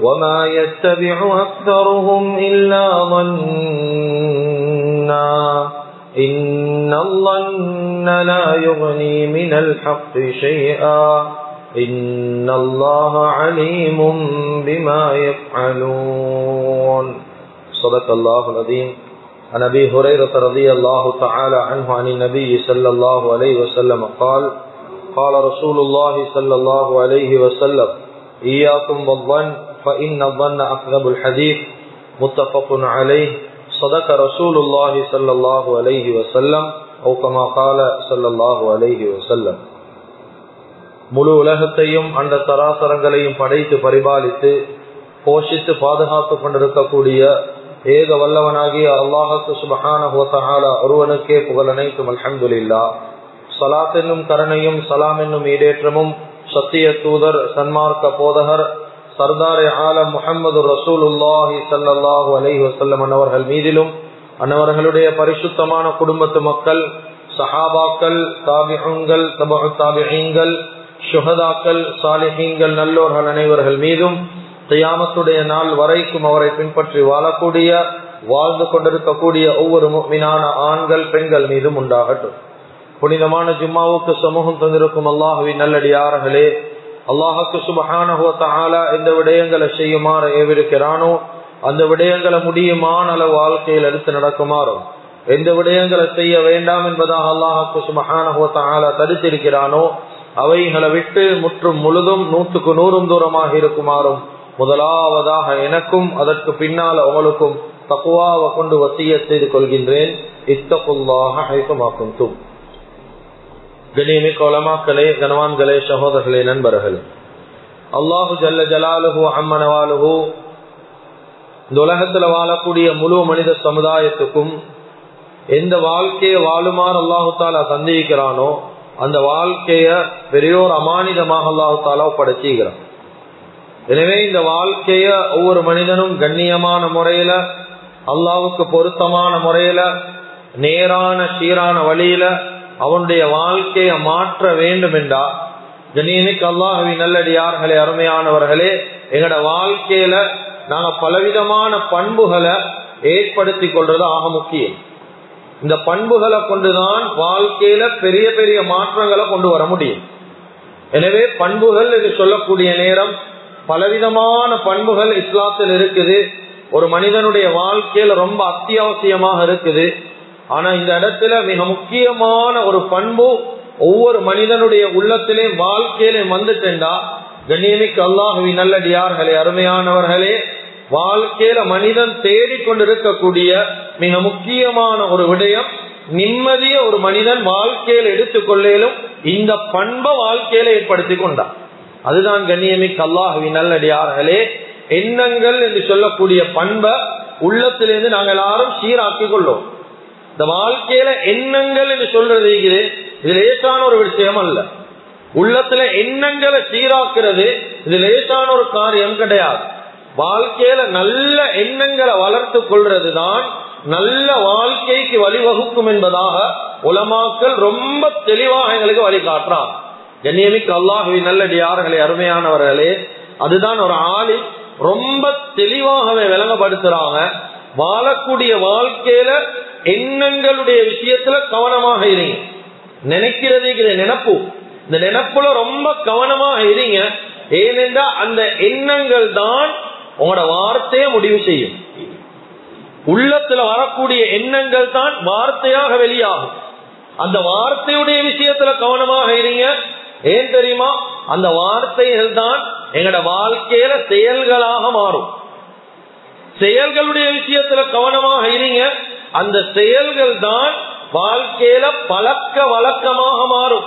وما يتبع أكثرهم إلا ظنا إن الظن لا يغني من الحق شيئا إن الله عليم بما يفعلون. صدق الله العظيم. عن أبي هريرة رضي الله تعالى عنه عن النبي صلى الله عليه وسلم قال قال رسول الله صلى الله عليه وسلم إياكم والظن فإن الظن أكذب الحديث متفق عليه صدق رسول الله صلى الله عليه وسلم أو كما قال صلى الله عليه وسلم முழு உலகத்தையும் அந்த தராசரங்களையும் படைத்து பரிபாலித்து போஷித்து பாதுகாத்து கொண்டிருக்கக்கூடிய ஏக வல்லவனாகிய அல்லாஹத்து சுபஹான ஒருவனுக்கே புகழ் அனைத்தும் அல்ஹம்துலில்லா சலாத் என்னும் கருணையும் சலாம் என்னும் ஈடேற்றமும் சத்திய தூதர் சன்மார்க்க போதகர் சர்தார் ஆலம் முகமது ரசூலுல்லாஹி சல்லாஹூ அலஹி வசல்லம் அன்னவர்கள் மீதிலும் அன்னவர்களுடைய பரிசுத்தமான குடும்பத்து மக்கள் சஹாபாக்கள் தாபிகங்கள் தபு தாபிகங்கள் சுகதாக்கள் சாலிஹீங்கள் நல்லோர்கள் அனைவர்கள் மீதும் தியாமத்துடைய நாள் வரைக்கும் அவரை பின்பற்றி வாழக்கூடிய வாழ்ந்து கொண்டிருக்கக்கூடிய ஒவ்வொரு மீனான ஆண்கள் பெண்கள் மீதும் உண்டாகட்டும். புனிதமான ஜும்மாவுக்கு சமூகம் தந்திருக்கும் அல்லாஹுவின் நல்லடியார்களே அல்லாஹாக்கு சுபஹான எந்த விடயங்களை செய்யுமாறு ஏவிருக்கிறானோ அந்த விடயங்களை முடியுமான அளவு வாழ்க்கையில் எடுத்து நடக்குமாறும் எந்த விடயங்களை செய்ய வேண்டாம் என்பதாக அல்லாஹாக்கு சுபஹான தடுத்திருக்கிறானோ அவைகளை விட்டு முற்றும் முழுதும் நூற்றுக்கு நூறும் தூரமாக இருக்குமாறும் முதலாவதாக எனக்கும் அதற்கு பின்னால் அவளுக்கும் தக்குவாவை கொண்டு வசிய செய்து கொள்கின்றேன். இத்தகுல்லாக ஐக்கமாக்கும் தூ கணிமிக்க உலமாக்களே கனவான்களே சகோதரர்களே நண்பர்களே. அல்லாஹு ஜல்ல ஜலாலுஹு அம்மனவாலுஹு இந்த உலகத்துல வாழக்கூடிய முழு மனித சமுதாயத்துக்கும் எந்த வாழ்க்கையை வாழுமாறு அல்லாஹு சந்தேகிக்கிறானோ அந்த வாழ்க்கைய பெரியோர் அமானிதமாக அல்லாஹு படைச்சுகிறான் எனவே இந்த வாழ்க்கைய ஒவ்வொரு மனிதனும் கண்ணியமான முறையில அல்லாவுக்கு பொருத்தமான முறையில நேரான சீரான வழியில அவனுடைய வாழ்க்கையை மாற்ற வேண்டும் என்றா ஜனீனுக்கு அல்லாஹவி நல்லடியார்களே அருமையானவர்களே எங்கட வாழ்க்கையில நாங்க பலவிதமான பண்புகளை ஏற்படுத்தி கொள்றது ஆக முக்கியம். இந்த பண்புகளை கொண்டுதான் வாழ்க்கையில பெரிய பெரிய மாற்றங்களை கொண்டு வர முடியும். எனவே பண்புகள் என்று சொல்லக்கூடிய நேரம் பலவிதமான பண்புகள் இஸ்லாத்தில் இருக்குது. ஒரு மனிதனுடைய வாழ்க்கையில ரொம்ப அத்தியாவசியமாக இருக்குது. ஆனா இந்த இடத்துல மிக முக்கியமான ஒரு பண்பு ஒவ்வொரு மனிதனுடைய உள்ளத்திலே வாழ்க்கையிலே வந்துட்டா கண்ணியமிக்கு அல்லாஹவி நல்லடியார்களே அருமையானவர்களே வாழ்க்கையில மனிதன் தேடிக்கொண்டிருக்கக்கூடிய மிக முக்கியமான ஒரு விடயம் நிம்மதிய ஒரு மனிதன் வாழ்க்கையில எடுத்துக்கொள்ளேலும் இந்த பண்பை வாழ்க்கையில ஏற்படுத்தி கொண்டான் அதுதான் கண்ணியமிக்கு அல்லாஹவி நல்லடியார்களே எண்ணங்கள் என்று சொல்லக்கூடிய பண்பை உள்ளத்திலிருந்து நாங்கள் எல்லாரும் சீராக்கி கொள்ளும். இந்த வாழ்க்கையில எண்ணங்கள் என்று சொல்றது இது லேசான ஒரு விஷயம் அல்ல. உள்ளத்துல எண்ணங்களை சீராக்குறது இது லேசான ஒரு காரியம் கிடையாது. வாழ்க்கையில நல்ல எண்ணங்களை வளர்த்து கொள்றதுதான் நல்ல வாழ்க்கைக்கு வழிவகுக்கும் என்பதாக உலமாக்கள் ரொம்ப தெளிவாக எங்களுக்கு வழிகாட்டுறான் கண்ணியமிக்கு அல்லாஹுவி நல்லடியார்களே அருமையானவர்களே அதுதான் ஒரு ஆளி ரொம்ப தெளிவாகவே விளங்கப்படுத்துறாங்க. வாழக்கூடிய வாழ்க்கையில எண்ணங்களுடைய விஷயத்துல கவனமாக இருங்க. நினைக்கிறதுங்கிற நினப்பு. இந்த நினப்புல ரொம்ப கவனமாக இருங்க. ஏனென்றா அந்த எண்ணங்கள் தான் உங்களோட வார்த்தையை முடிவு செய்யும். உள்ளத்துல வரக்கூடிய எண்ணங்கள் தான் வார்த்தையாக வெளியாகும். அந்த வார்த்தையுடைய விஷயத்துல கவனமாக இருங்க. ஏன் தெரியுமா? அந்த வார்த்தைகள் தான் எங்கட வாழ்க்கையில செயல்களாக மாறும். செயல்களுடைய விஷயத்துல கவனமாக இருங்க. அந்த செயல்கள் தான் வாழ்க்கையில பழக்க வழக்கமாக மாறும்.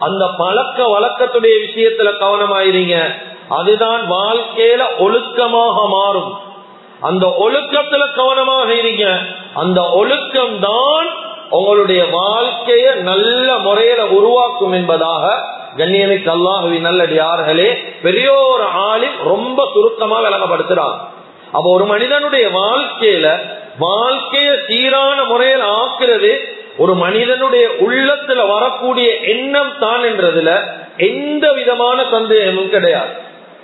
அந்த பழக்க வழக்கத்துடைய விஷயத்துல கவனமாயிருங்க. அதுதான் வாழ்க்கையில ஒழுக்கமாக மாறும். அந்த ஒழுக்கத்துல கவனமாக இருங்க அந்த ஒழுக்கம் தான் உங்களுடைய வாழ்க்கைய நல்ல முறையில உருவாக்கும் என்பதாக கண்ணியமிக்கு அல்லாஹுவி நல்லடியார்களே யார்களே ஒரு ஆளில் ரொம்ப சுருக்கமா விளங்கப்படுத்துறாங்க அப்ப ஒரு மனிதனுடைய வாழ்க்கையில வாழ்க்கைய சீரான முறையில் ஆக்குறது ஒரு மனிதனுடைய உள்ளத்துல வரக்கூடிய எண்ணம் தான் என்றதுல எந்த விதமான சந்தேகமும் கிடையாது.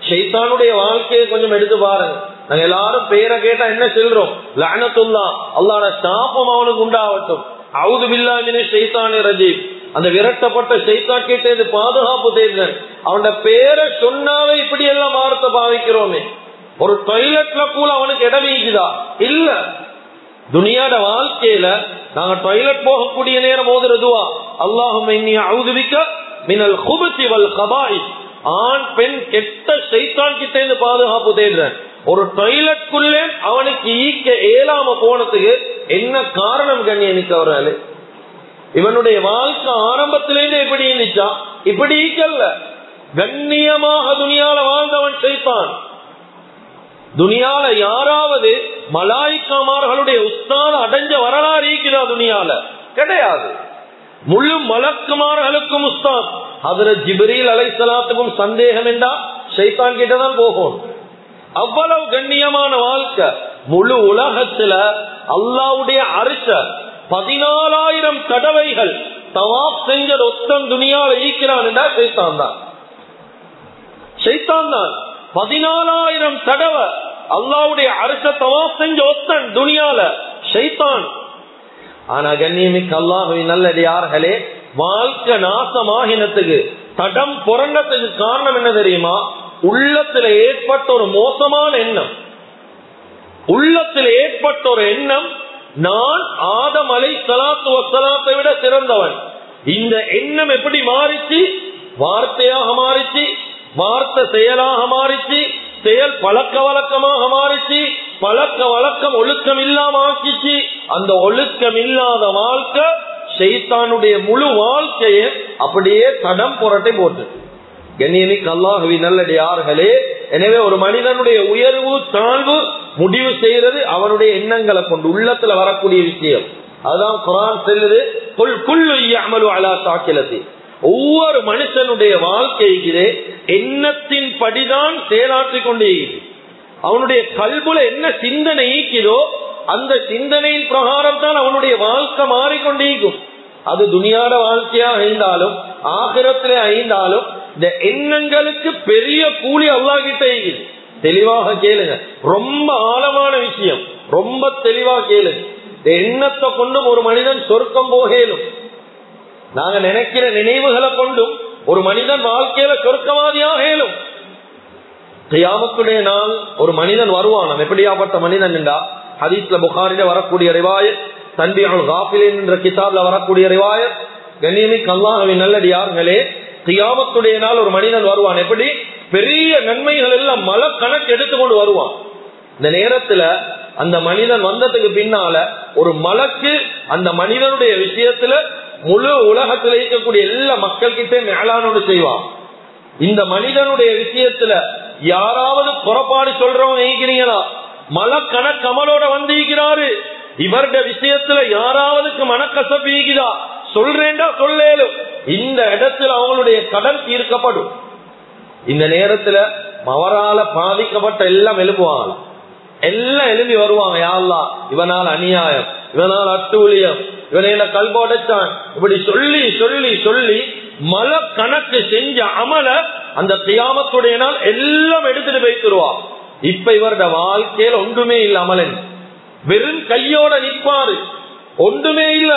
ஷைத்தானுடைய வாழ்க்கையை கொஞ்சம் எடுத்து பாருங்க. நாங்க எல்லாரும் பேரை கேட்டா என்ன செல்றோம்? லானத்துல்லா அல்லாட சாபம் அவனுக்கு உண்டாகட்டும். அவுது பில்லாமினே ஷைத்தானே ரஜீப் அந்த விரட்டப்பட்ட ஷைத்தான் கேட்டது பாதுகாப்பு தேர்தல் அவனோட பேரை சொன்னாவே இப்படி எல்லாம் வார்த்தை பாவிக்கிறோமே. ஒரு டொய்லெட்ல கூட அவனுக்கு இடம் இருக்குதா? இல்ல. துனியாட வாழ்க்கையில நாங்க டாய்லெட் போகக்கூடிய நேரம் ஓதுறதுவா அல்லாஹும் அவுதுவிக்க மினல் குபத்தி வல் கபாய். ஆண் பெண் கெட்ட சைத்தான் கிட்டேந்து இருந்து பாதுகாப்பு தேடுறேன். ஒரு டொய்லெட்குள்ளே அவனுக்கு ஈக்க ஏலாம போனதுக்கு என்ன காரணம் கண்ணியனுக்கு அவரால் இவனுடைய வாழ்க்கை ஆரம்பத்திலேருந்து எப்படி இருந்துச்சா? இப்படி ஈக்கல்ல கண்ணியமாக துணியால வாழ்ந்தவன் செய்தான் துனியால யாராவது மலாய்க்காமார்களுடைய உஸ்தான அடைஞ்ச வரலாறு இருக்கிறா துனியால கிடையாது. முழு மலக்குமார்களுக்கும் உஸ்தான் அதுல ஜிபிரியில் அலைசலாத்துக்கும் சந்தேகம் என்றா சைத்தான் கிட்டதான் போகும். அவ்வளவு கண்ணியமான வாழ்க்கை. முழு உலகத்துல அல்லாவுடைய அரிச பதினாலாயிரம் தடவைகள் தவாப் செஞ்ச ஒத்தம் துணியால ஈக்கிறான் என்றா சைத்தான் தான். சைத்தான் தான். பதினாலாயிரம் தடவை அல்லாவுடைய அரச தவா செஞ்ச ஒத்தன் துணியால ஷைத்தான். ஆனா கண்ணியமிக்கு அல்லாஹுவை நல்லடியார்களே வாழ்க்கை நாசமாகினத்துக்கு தடம் புரண்டத்துக்கு காரணம் என்ன தெரியுமா? உள்ளத்துல ஏற்பட்ட ஒரு மோசமான எண்ணம். உள்ளத்தில் ஏற்பட்ட ஒரு எண்ணம் நான் ஆதம் அலை சலாத்து வசலாத்தை விட சிறந்தவன். இந்த எண்ணம் எப்படி மாறிச்சு? வார்த்தையாக மாறிச்சு. வார்த்தை செயலாக மாறிச்சு செயல் பழக்க வழக்கமாக மாறிச்சு பழக்க வழக்கம் ஒழுக்கம் இல்லாம ஆக்கிச்சு. அந்த ஒழுக்கம் இல்லாத வாழ்க்கை செய்தானுடைய முழு வாழ்க்கையை அப்படியே தடம் புரட்டை போட்டு. கண்ணியமிக்கு நல்லடி நல்லடியார்களே எனவே ஒரு மனிதனுடைய உயர்வு தாழ்வு முடிவு செய்யறது அவனுடைய எண்ணங்களை கொண்டு உள்ளத்துல வரக்கூடிய விஷயம். அதுதான் குரான் செல்லுது கொல் குள்ளு அமலு அலா சாக்கிலத்தி ஒவ்வொரு மனுஷனுடைய வாழ்க்கையிலே எண்ணத்தின் படிதான் செயலாற்றிக் கொண்டே அவனுடைய கல்புல என்ன சிந்தனை ஈக்கிறோ அந்த சிந்தனையின் பிரகாரம் தான் அவனுடைய வாழ்க்கை மாறிக்கொண்டேக்கும் அது துணியாட வாழ்க்கையா ஐந்தாலும் ஆகிரத்திலே ஐந்தாலும் இந்த எண்ணங்களுக்கு பெரிய கூலி அல்லாஹிட்ட தெளிவாக கேளுங்க. ரொம்ப ஆழமான விஷயம். ரொம்ப தெளிவா கேளுங்க. இந்த எண்ணத்தை கொண்டும் ஒரு மனிதன் சொர்க்கம் போகலும் நாங்க நினைக்கிற நினைவுகளை கொண்டும் ஒரு மனிதன் வாழ்க்கையில சொர்க்கவாதியாக ஏலும் கியாமத்துடைய நாள் ஒரு மனிதன் வருவான். எப்படியாப்பட்ட மனிதன் என்றா? ஹதீஸ்ல புகாரில வரக்கூடிய ரிவாயத் தன்பியால் காபிலின் என்ற கிதாப்ல வரக்கூடிய ரிவாயத் கண்ணியமிக்கு அல்லாஹவின் நல்லடியார்களே கியாமத்துடைய நாள் ஒரு மனிதன் வருவான். எப்படி? பெரிய நன்மைகள் எல்லாம் மல கணக்கு எடுத்துக்கொண்டு வருவான். இந்த நேரத்துல அந்த மனிதன் வந்ததுக்கு பின்னால ஒரு மலக்கு அந்த மனிதனுடைய விஷயத்துல முழு உலகத்தில் இருக்கக்கூடிய எல்லா மக்கள் கிட்டே மேலானோடு செய்வான். இந்த மனிதனுடைய விஷயத்துல யாராவது புறப்பாடு சொல்றவங்க ஈக்கிறீங்களா மலக்கணக்கமலோட வந்து ஈக்கிறாரு இவருடைய விஷயத்துல யாராவதுக்கு மனக்கசப்பு சொல்றேன்டா சொல்லேலும் இந்த இடத்துல அவங்களுடைய கடன் தீர்க்கப்படும். இந்த நேரத்துல அவரால பாதிக்கப்பட்ட எல்லாம் எழுப்புவாங்க எல்லாம் எழுதி வருவாங்க யாரெல்லாம் இவனால் அநியாயம் இவனால் அட்டூழியம் இவனையில கல்போடைச்சான் இப்படி சொல்லி சொல்லி சொல்லி மல கணக்கு செஞ்ச அமல அந்த தியாமத்துடைய நாள் எல்லாம் எடுத்துட்டு போய்த்துருவா இப்ப இவரோட வாழ்க்கையில ஒன்றுமே இல்ல அமலன். வெறும் கையோட நிற்பாரு. ஒன்றுமே இல்ல.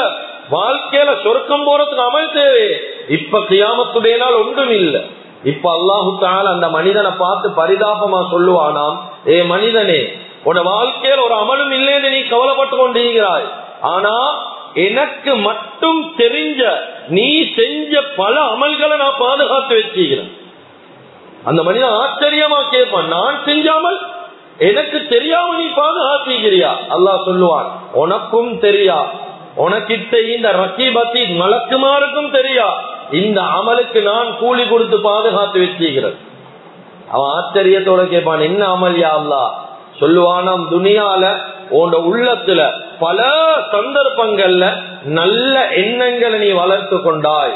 வாழ்க்கையில சொர்க்கம் போறதுக்கு அமல் தேவை. இப்ப கியாமத்துடைய நாள் ஒன்றும் இல்ல. இப்ப அல்லாஹு தால அந்த மனிதனை பார்த்து பரிதாபமா சொல்லுவானாம். ஏ மனிதனே உன வாழ்க்கையில ஒரு அமலும் இல்லைன்னு நீ கவலைப்பட்டு கொண்டிருக்கிறாய். ஆனா எனக்கு மட்டும் தெரிஞ்ச நீ செஞ்ச பல அமல்களை நான் பாதுகாத்து வச்சுக்கிறேன். அந்த மனிதன் ஆச்சரியமா கேட்பான் நான் செஞ்சாமல் எனக்கு தெரியாம நீ பாதுகாத்துக்கிறியா? அல்லாஹ் சொல்லுவான் உனக்கும் தெரியா? உனக்கிட்ட இந்த ரக்கீபத்தி மலக்குமாருக்கும் தெரியா? இந்த அமலுக்கு நான் கூலி கொடுத்து பாதுகாத்து வச்சுக்கிறேன். அவன் ஆச்சரியத்தோட கேட்பான் என்ன அமல் யா அல்லா சொல்லுவானாம் துனியால உன்னோட உள்ளத்துல பல சந்தர்ப்பங்கள்ல நல்ல எண்ணங்களை நீ வளர்த்து கொண்டாய்.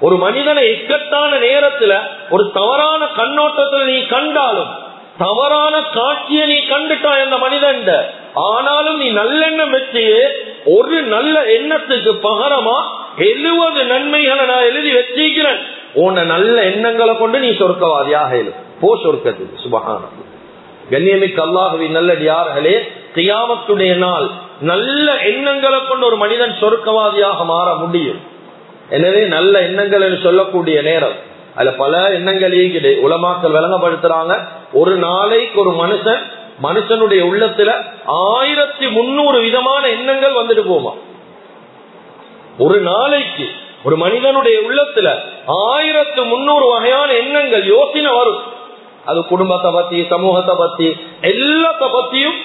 ஒரு மனிதனை இக்கட்டான நேரத்துல ஒரு தவறான கண்ணோட்டத்துல நீ கண்டாலும் தவறான காட்சியை நீ கண்டுட்டாய் அந்த மனிதன் ஆனாலும் நீ நல்லெண்ணம் வச்சு ஒரு நல்ல எண்ணத்துக்கு பகரமா எழுபது நன்மைகளை நான் எழுதி வச்சிருக்கிறேன். உன்னை நல்ல எண்ணங்களை கொண்டு நீ சொர்க்கவாதியாக எழு போ சொர்க்கத்துக்கு. சுபகான கண்ணியமிக்கு அல்லாஹுவின் நல்லடியார்களே தியாமத்துடைய நாள் நல்ல எண்ணங்களை கொண்டு ஒரு மனிதன் சொருக்கவாதியாக மாற முடியும். எனவே நல்ல எண்ணங்கள் என்று சொல்லக்கூடிய நேரம். அதுல பல எண்ணங்கள் இருக்குது. உலமாக்கள் விளங்கப்படுத்துறாங்க. ஒரு நாளைக்கு ஒரு மனுஷன் மனுஷனுடைய உள்ளத்துல ஆயிரத்தி முன்னூறு விதமான எண்ணங்கள் வந்துட்டு போமா? ஒரு நாளைக்கு ஒரு மனிதனுடைய உள்ளத்துல ஆயிரத்து முன்னூறு வகையான எண்ணங்கள் யோசனை வரும். அது குடும்பத்தை பத்தி சமூகத்தை பத்தி எல்லாத்த பத்தியும்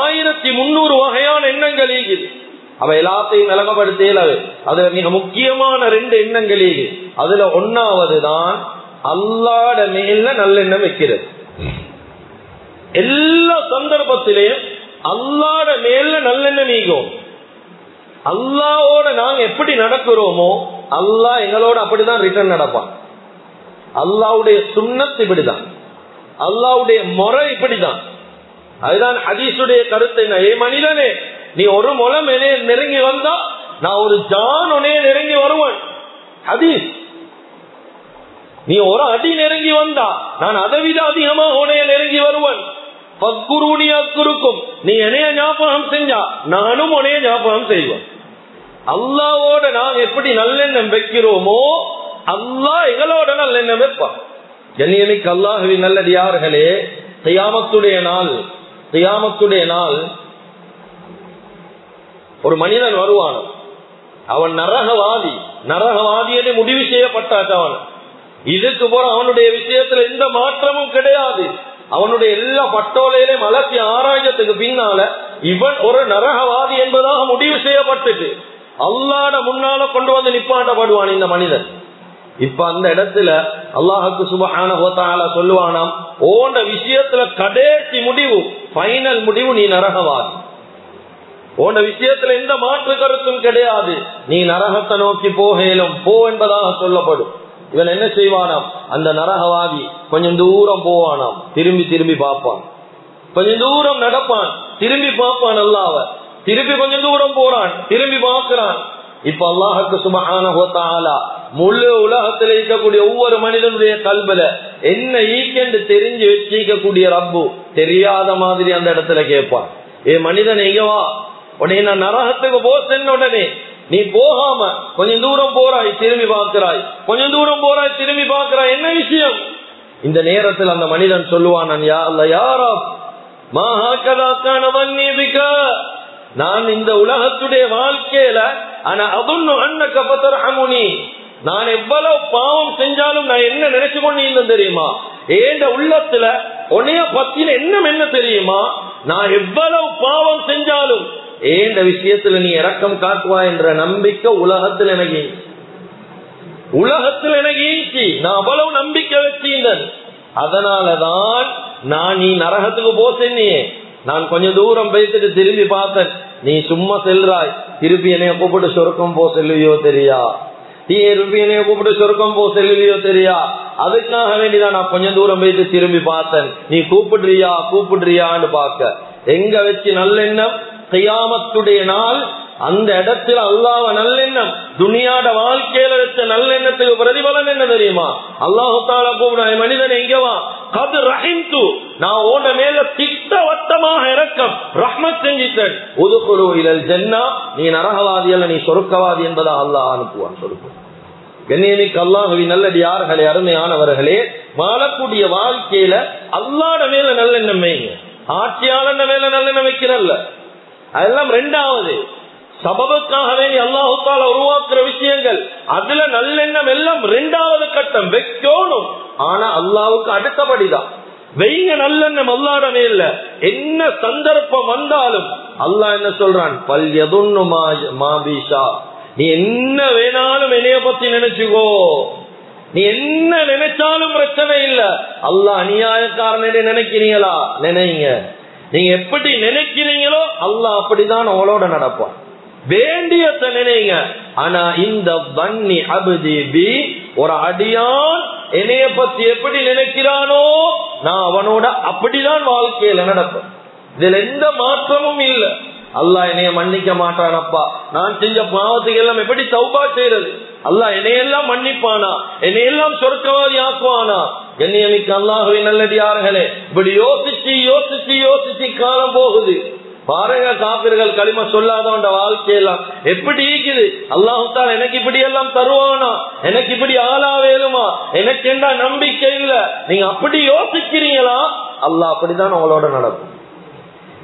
ஆயிரத்தி முன்னூறு வகையான எண்ணங்கள் இருக்குது அவ எல்லாத்தையும் விளங்கப்படுத்தல அதுல மிக முக்கியமான ரெண்டு எண்ணங்கள் அதுல ஒன்னாவது தான் அல்லாட மேல நல்லெண்ணம் வைக்கிறது. எல்லா சந்தர்ப்பத்திலையும் அல்லாட மேல நல்லெண்ணம் நீங்கும். அல்லாவோட நாங்க எப்படி நடக்கிறோமோ அல்லா எங்களோட அப்படிதான் ரிட்டர்ன் நடப்பான். அல்லாவுடைய சுண்ணத் இப்படிதான். அல்லாவுடைய முறை இப்படிதான். அதுதான் ஹதீசுடைய கருத்து என்ன? ஏ மனிதனே நீ ஒரு முலம் நெருங்கி வந்தா நான் ஒரு ஜான் உனே நெருங்கி வருவேன். ஹதீஸ். நீ ஒரு அடி நெருங்கி வந்தா நான் அதை விட அதிகமா உனைய நெருங்கி வருவேன். பக்குருணி நீ என்னைய ஞாபகம் செஞ்சா நானும் உனைய ஞாபகம் செய்வேன். அல்லாவோட நான் எப்படி நல்லெண்ணம் வைக்கிறோமோ அல்லா எங்களோட நல்லெண்ணம் வைப்பான். கண்ணியமிக்கு அல்லாஹுவின் நல்லடியார்களே தியாமத்துடைய நாள் தியாமத்துடைய நாள். ஒரு மனிதன் வருவான். அவன் நரகவாதி நரகவாதி என்று முடிவு செய்யப்பட்டாச்சு அவன். இதுக்கு போற அவனுடைய விஷயத்துல எந்த மாற்றமும் கிடையாது. அவனுடைய எல்லா பட்டோலையிலையும் அலசி ஆராய்ச்சத்துக்கு பின்னால இவன் ஒரு நரகவாதி என்பதாக முடிவு செய்யப்பட்டுட்டு அல்லாட முன்னால கொண்டு வந்து நிப்பாட்டப்படுவான் இந்த மனிதன். இப்ப அந்த இடத்துல அல்லாஹுக்கு சுபகான சொல்லுவானாம் ஓண்ட விஷயத்துல கடைசி முடிவு பைனல் முடிவு நீ நரகவாதி. உன்ன விஷயத்துல எந்த மாற்று கருத்தும் கிடையாது. நீ நரகத்தை நோக்கி போகலும் போ என்பதாக சொல்லப்படும். இவன் என்ன செய்வானாம்? அந்த நரகவாதி கொஞ்சம் தூரம் போவானாம். திரும்பி திரும்பி பார்ப்பான். கொஞ்சம் தூரம் நடப்பான். திரும்பி பார்ப்பான் அல்லாவ திரும்பி கொஞ்சம் தூரம் போறான். திரும்பி பார்க்கிறான். இப்ப அல்லாஹுக்கு சுபஹான முழு உலகத்துல இருக்கக்கூடிய ஒவ்வொரு மனிதனுடைய கல்வில என்ன ஈக்கென்று தெரிஞ்சு வச்சிருக்கக்கூடிய ரப்பு தெரியாத மாதிரி அந்த இடத்துல கேட்பான். ஏ மனிதன் எங்கவா உடனே நான் நரகத்துக்கு போ சென்ன உடனே நீ போகாம கொஞ்சம் தூரம் போறாய் திரும்பி பார்க்கிறாய். கொஞ்சம் தூரம் போறாய் திரும்பி பார்க்கிறாய். என்ன விஷயம்? இந்த நேரத்தில் அந்த மனிதன் சொல்லுவான் யா அல்ல யாரா நான் இந்த உலகத்துடைய வாழ்க்கையில ஆனா அதுன்னு அண்ண கபத்தர் நான் எவ்வளவு பாவம் செஞ்சாலும் நான் என்ன நினைச்சு கொண்டு தெரியுமா? ஏண்ட உள்ளத்துல உன்னைய பத்தின எண்ணம் என்ன தெரியுமா? நான் எவ்வளவு பாவம் செஞ்சாலும் ஏண்ட விஷயத்துல நீ இறக்கம் காட்டுவா என்ற நம்பிக்கை உலகத்தில் எனக்கு உலகத்தில் எனக்கு ஈச்சி நான் அவ்வளவு நம்பிக்கை வச்சிருந்தேன். அதனாலதான் நான் நீ நரகத்துக்கு போ சென்னியே நான் கொஞ்சம் தூரம் பேசிட்டு திரும்பி பார்த்தேன். நீ சும்மா செல்றாய். திருப்பி என்னைய கூப்பிட்டு சொருக்கம் போ செல்லுவியோ தெரியா? நீ திருப்பி என்னைய கூப்பிட்டு சொருக்கம் போ செல்லுவியோ தெரியா? அதுக்காக வேண்டிதான் நான் கொஞ்சம் தூரம் போயிட்டு திரும்பி பார்த்தேன். நீ கூப்பிடுறியா? கூப்பிடுறியான்னு பார்க்க. எங்க வச்சு நல்லெண்ணம்? கையாமத்துடைய நாள் அந்த இடத்துல அல்லாஹ நல்லெண்ணம் துணியாட வாழ்க்கையில வச்ச நல்லெண்ணத்துக்கு பிரதிபலன் என்ன தெரியுமா? அல்லாஹு தாலா கூப்பிட மனிதன் எங்கவா கது ரஹிந்து நான் ஓட மேல திட்டவட்டமாக இறக்கம். ரஹ்மத் செஞ்சிட்டேன். ஒதுக்குரு இலல் ஜென்னா. நீ நரகவாதி அல்ல நீ சொருக்கவாதி என்பதா அல்லாஹ் அனுப்புவான் சொருக்கும். கண்ணியமிக்கு அல்லாஹுவி நல்லது யார்களே அருமையானவர்களே வாழக்கூடிய வாழ்க்கையில அல்லாட மேல நல்லெண்ணம் வைங்க. ஆட்சியாளன் மேல நல்லெண்ணம் வைக்கிறல்ல அதெல்லாம் ரெண்டாவது. சபபுக்காக வேண்டி அல்லாஹுத்தால உருவாக்குற விஷயங்கள். அதுல நல்லெண்ணம் எல்லாம் ரெண்டாவது கட்டம் வைக்கணும். ஆனா அல்லாவுக்கு அடுத்தபடிதான். வெய்ய நல்லெண்ணம் அல்லாடமே இல்ல. என்ன சந்தர்ப்பம் வந்தாலும் அல்லாஹ் என்ன சொல்றான்? பல் எதுன்னு மாபிஷா நீ என்ன வேணாலும் என்னைய பத்தி நினைச்சுக்கோ. நீ என்ன நினைச்சாலும் பிரச்சனை இல்ல. அல்லாஹ் அநியாயக்காரனே நினைக்கிறீங்களா? நினைங்க. நீங்க எப்படி நினைக்கிறீங்களோ அல்லாஹ் அப்படிதான் அவளோட நடப்பான். வேண்டியத நினைங்க ஆனா இந்த வன்னி அபுதி பி ஒரு அடியான் என்னைய பத்தி எப்படி நினைக்கிறானோ நான் அவனோட அப்படிதான் வாழ்க்கையில நடப்பேன். இதுல எந்த மாற்றமும் இல்ல. அல்லாஹ் என்னைய மன்னிக்க மாட்டானப்பா. நான் செஞ்ச பாவத்துக்கு எல்லாம் எப்படி சௌபா செய்யறது அல்லா என்னையெல்லாம் மன்னிப்பானா? என்னையெல்லாம் சொர்க்கவாதி ஆக்குவானா? கண்ணியமிக்க அல்லாஹுவை நல்லடியார்களே இப்படி யோசிச்சு யோசிச்சு யோசிச்சு காலம் போகுது. பாருங்க காப்பிர்கள் களிம சொல்லாதவன் வாழ்க்கையெல்லாம் எப்படி இருக்குது? அல்லாஹுத்தால் எனக்கு இப்படி எல்லாம் தருவானா? எனக்கு இப்படி ஆளா வேணுமா? எனக்கு என்ன நம்பிக்கை இல்ல? நீங்க அப்படி யோசிக்கிறீங்களா? அல்லாஹ் அப்படிதான் அவங்களோட நடக்கும்.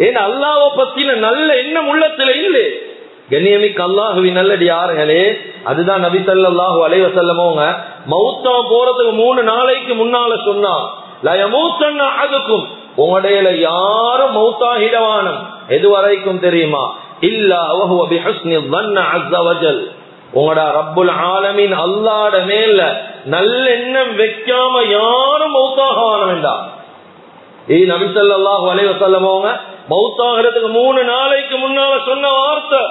ஏன்னா அல்லாவை பத்தின நல்ல எண்ணம் உள்ளத்துல இல்லை. கண்ணியமிக்கு அல்லாஹுவி நல்லடி யாருங்களே அதுதான் நபி சல்லாஹூ அலைவசல்லமோங்க மௌத்தா போறதுக்கு மூணு நாளைக்கு முன்னால சொன்னான் லயமூத்தன்ன அதுக்கும் உங்களுடைய யாரும் மௌத்தாகிடவானம். எது வரைக்கும் தெரியுமா? இல்ல உங்களோட ரப்புல் ஆலமின் அல்லாட மேல நல்லெண்ணம் வைக்காம யாரும் மௌத்தாகவானம் வேண்டாம். ஏ நபிசல்லாஹு அலைவசல்லமோங்க மௌத்தாகிறதுக்கு மூணு நாளைக்கு முன்னால சொன்ன வார்த்தை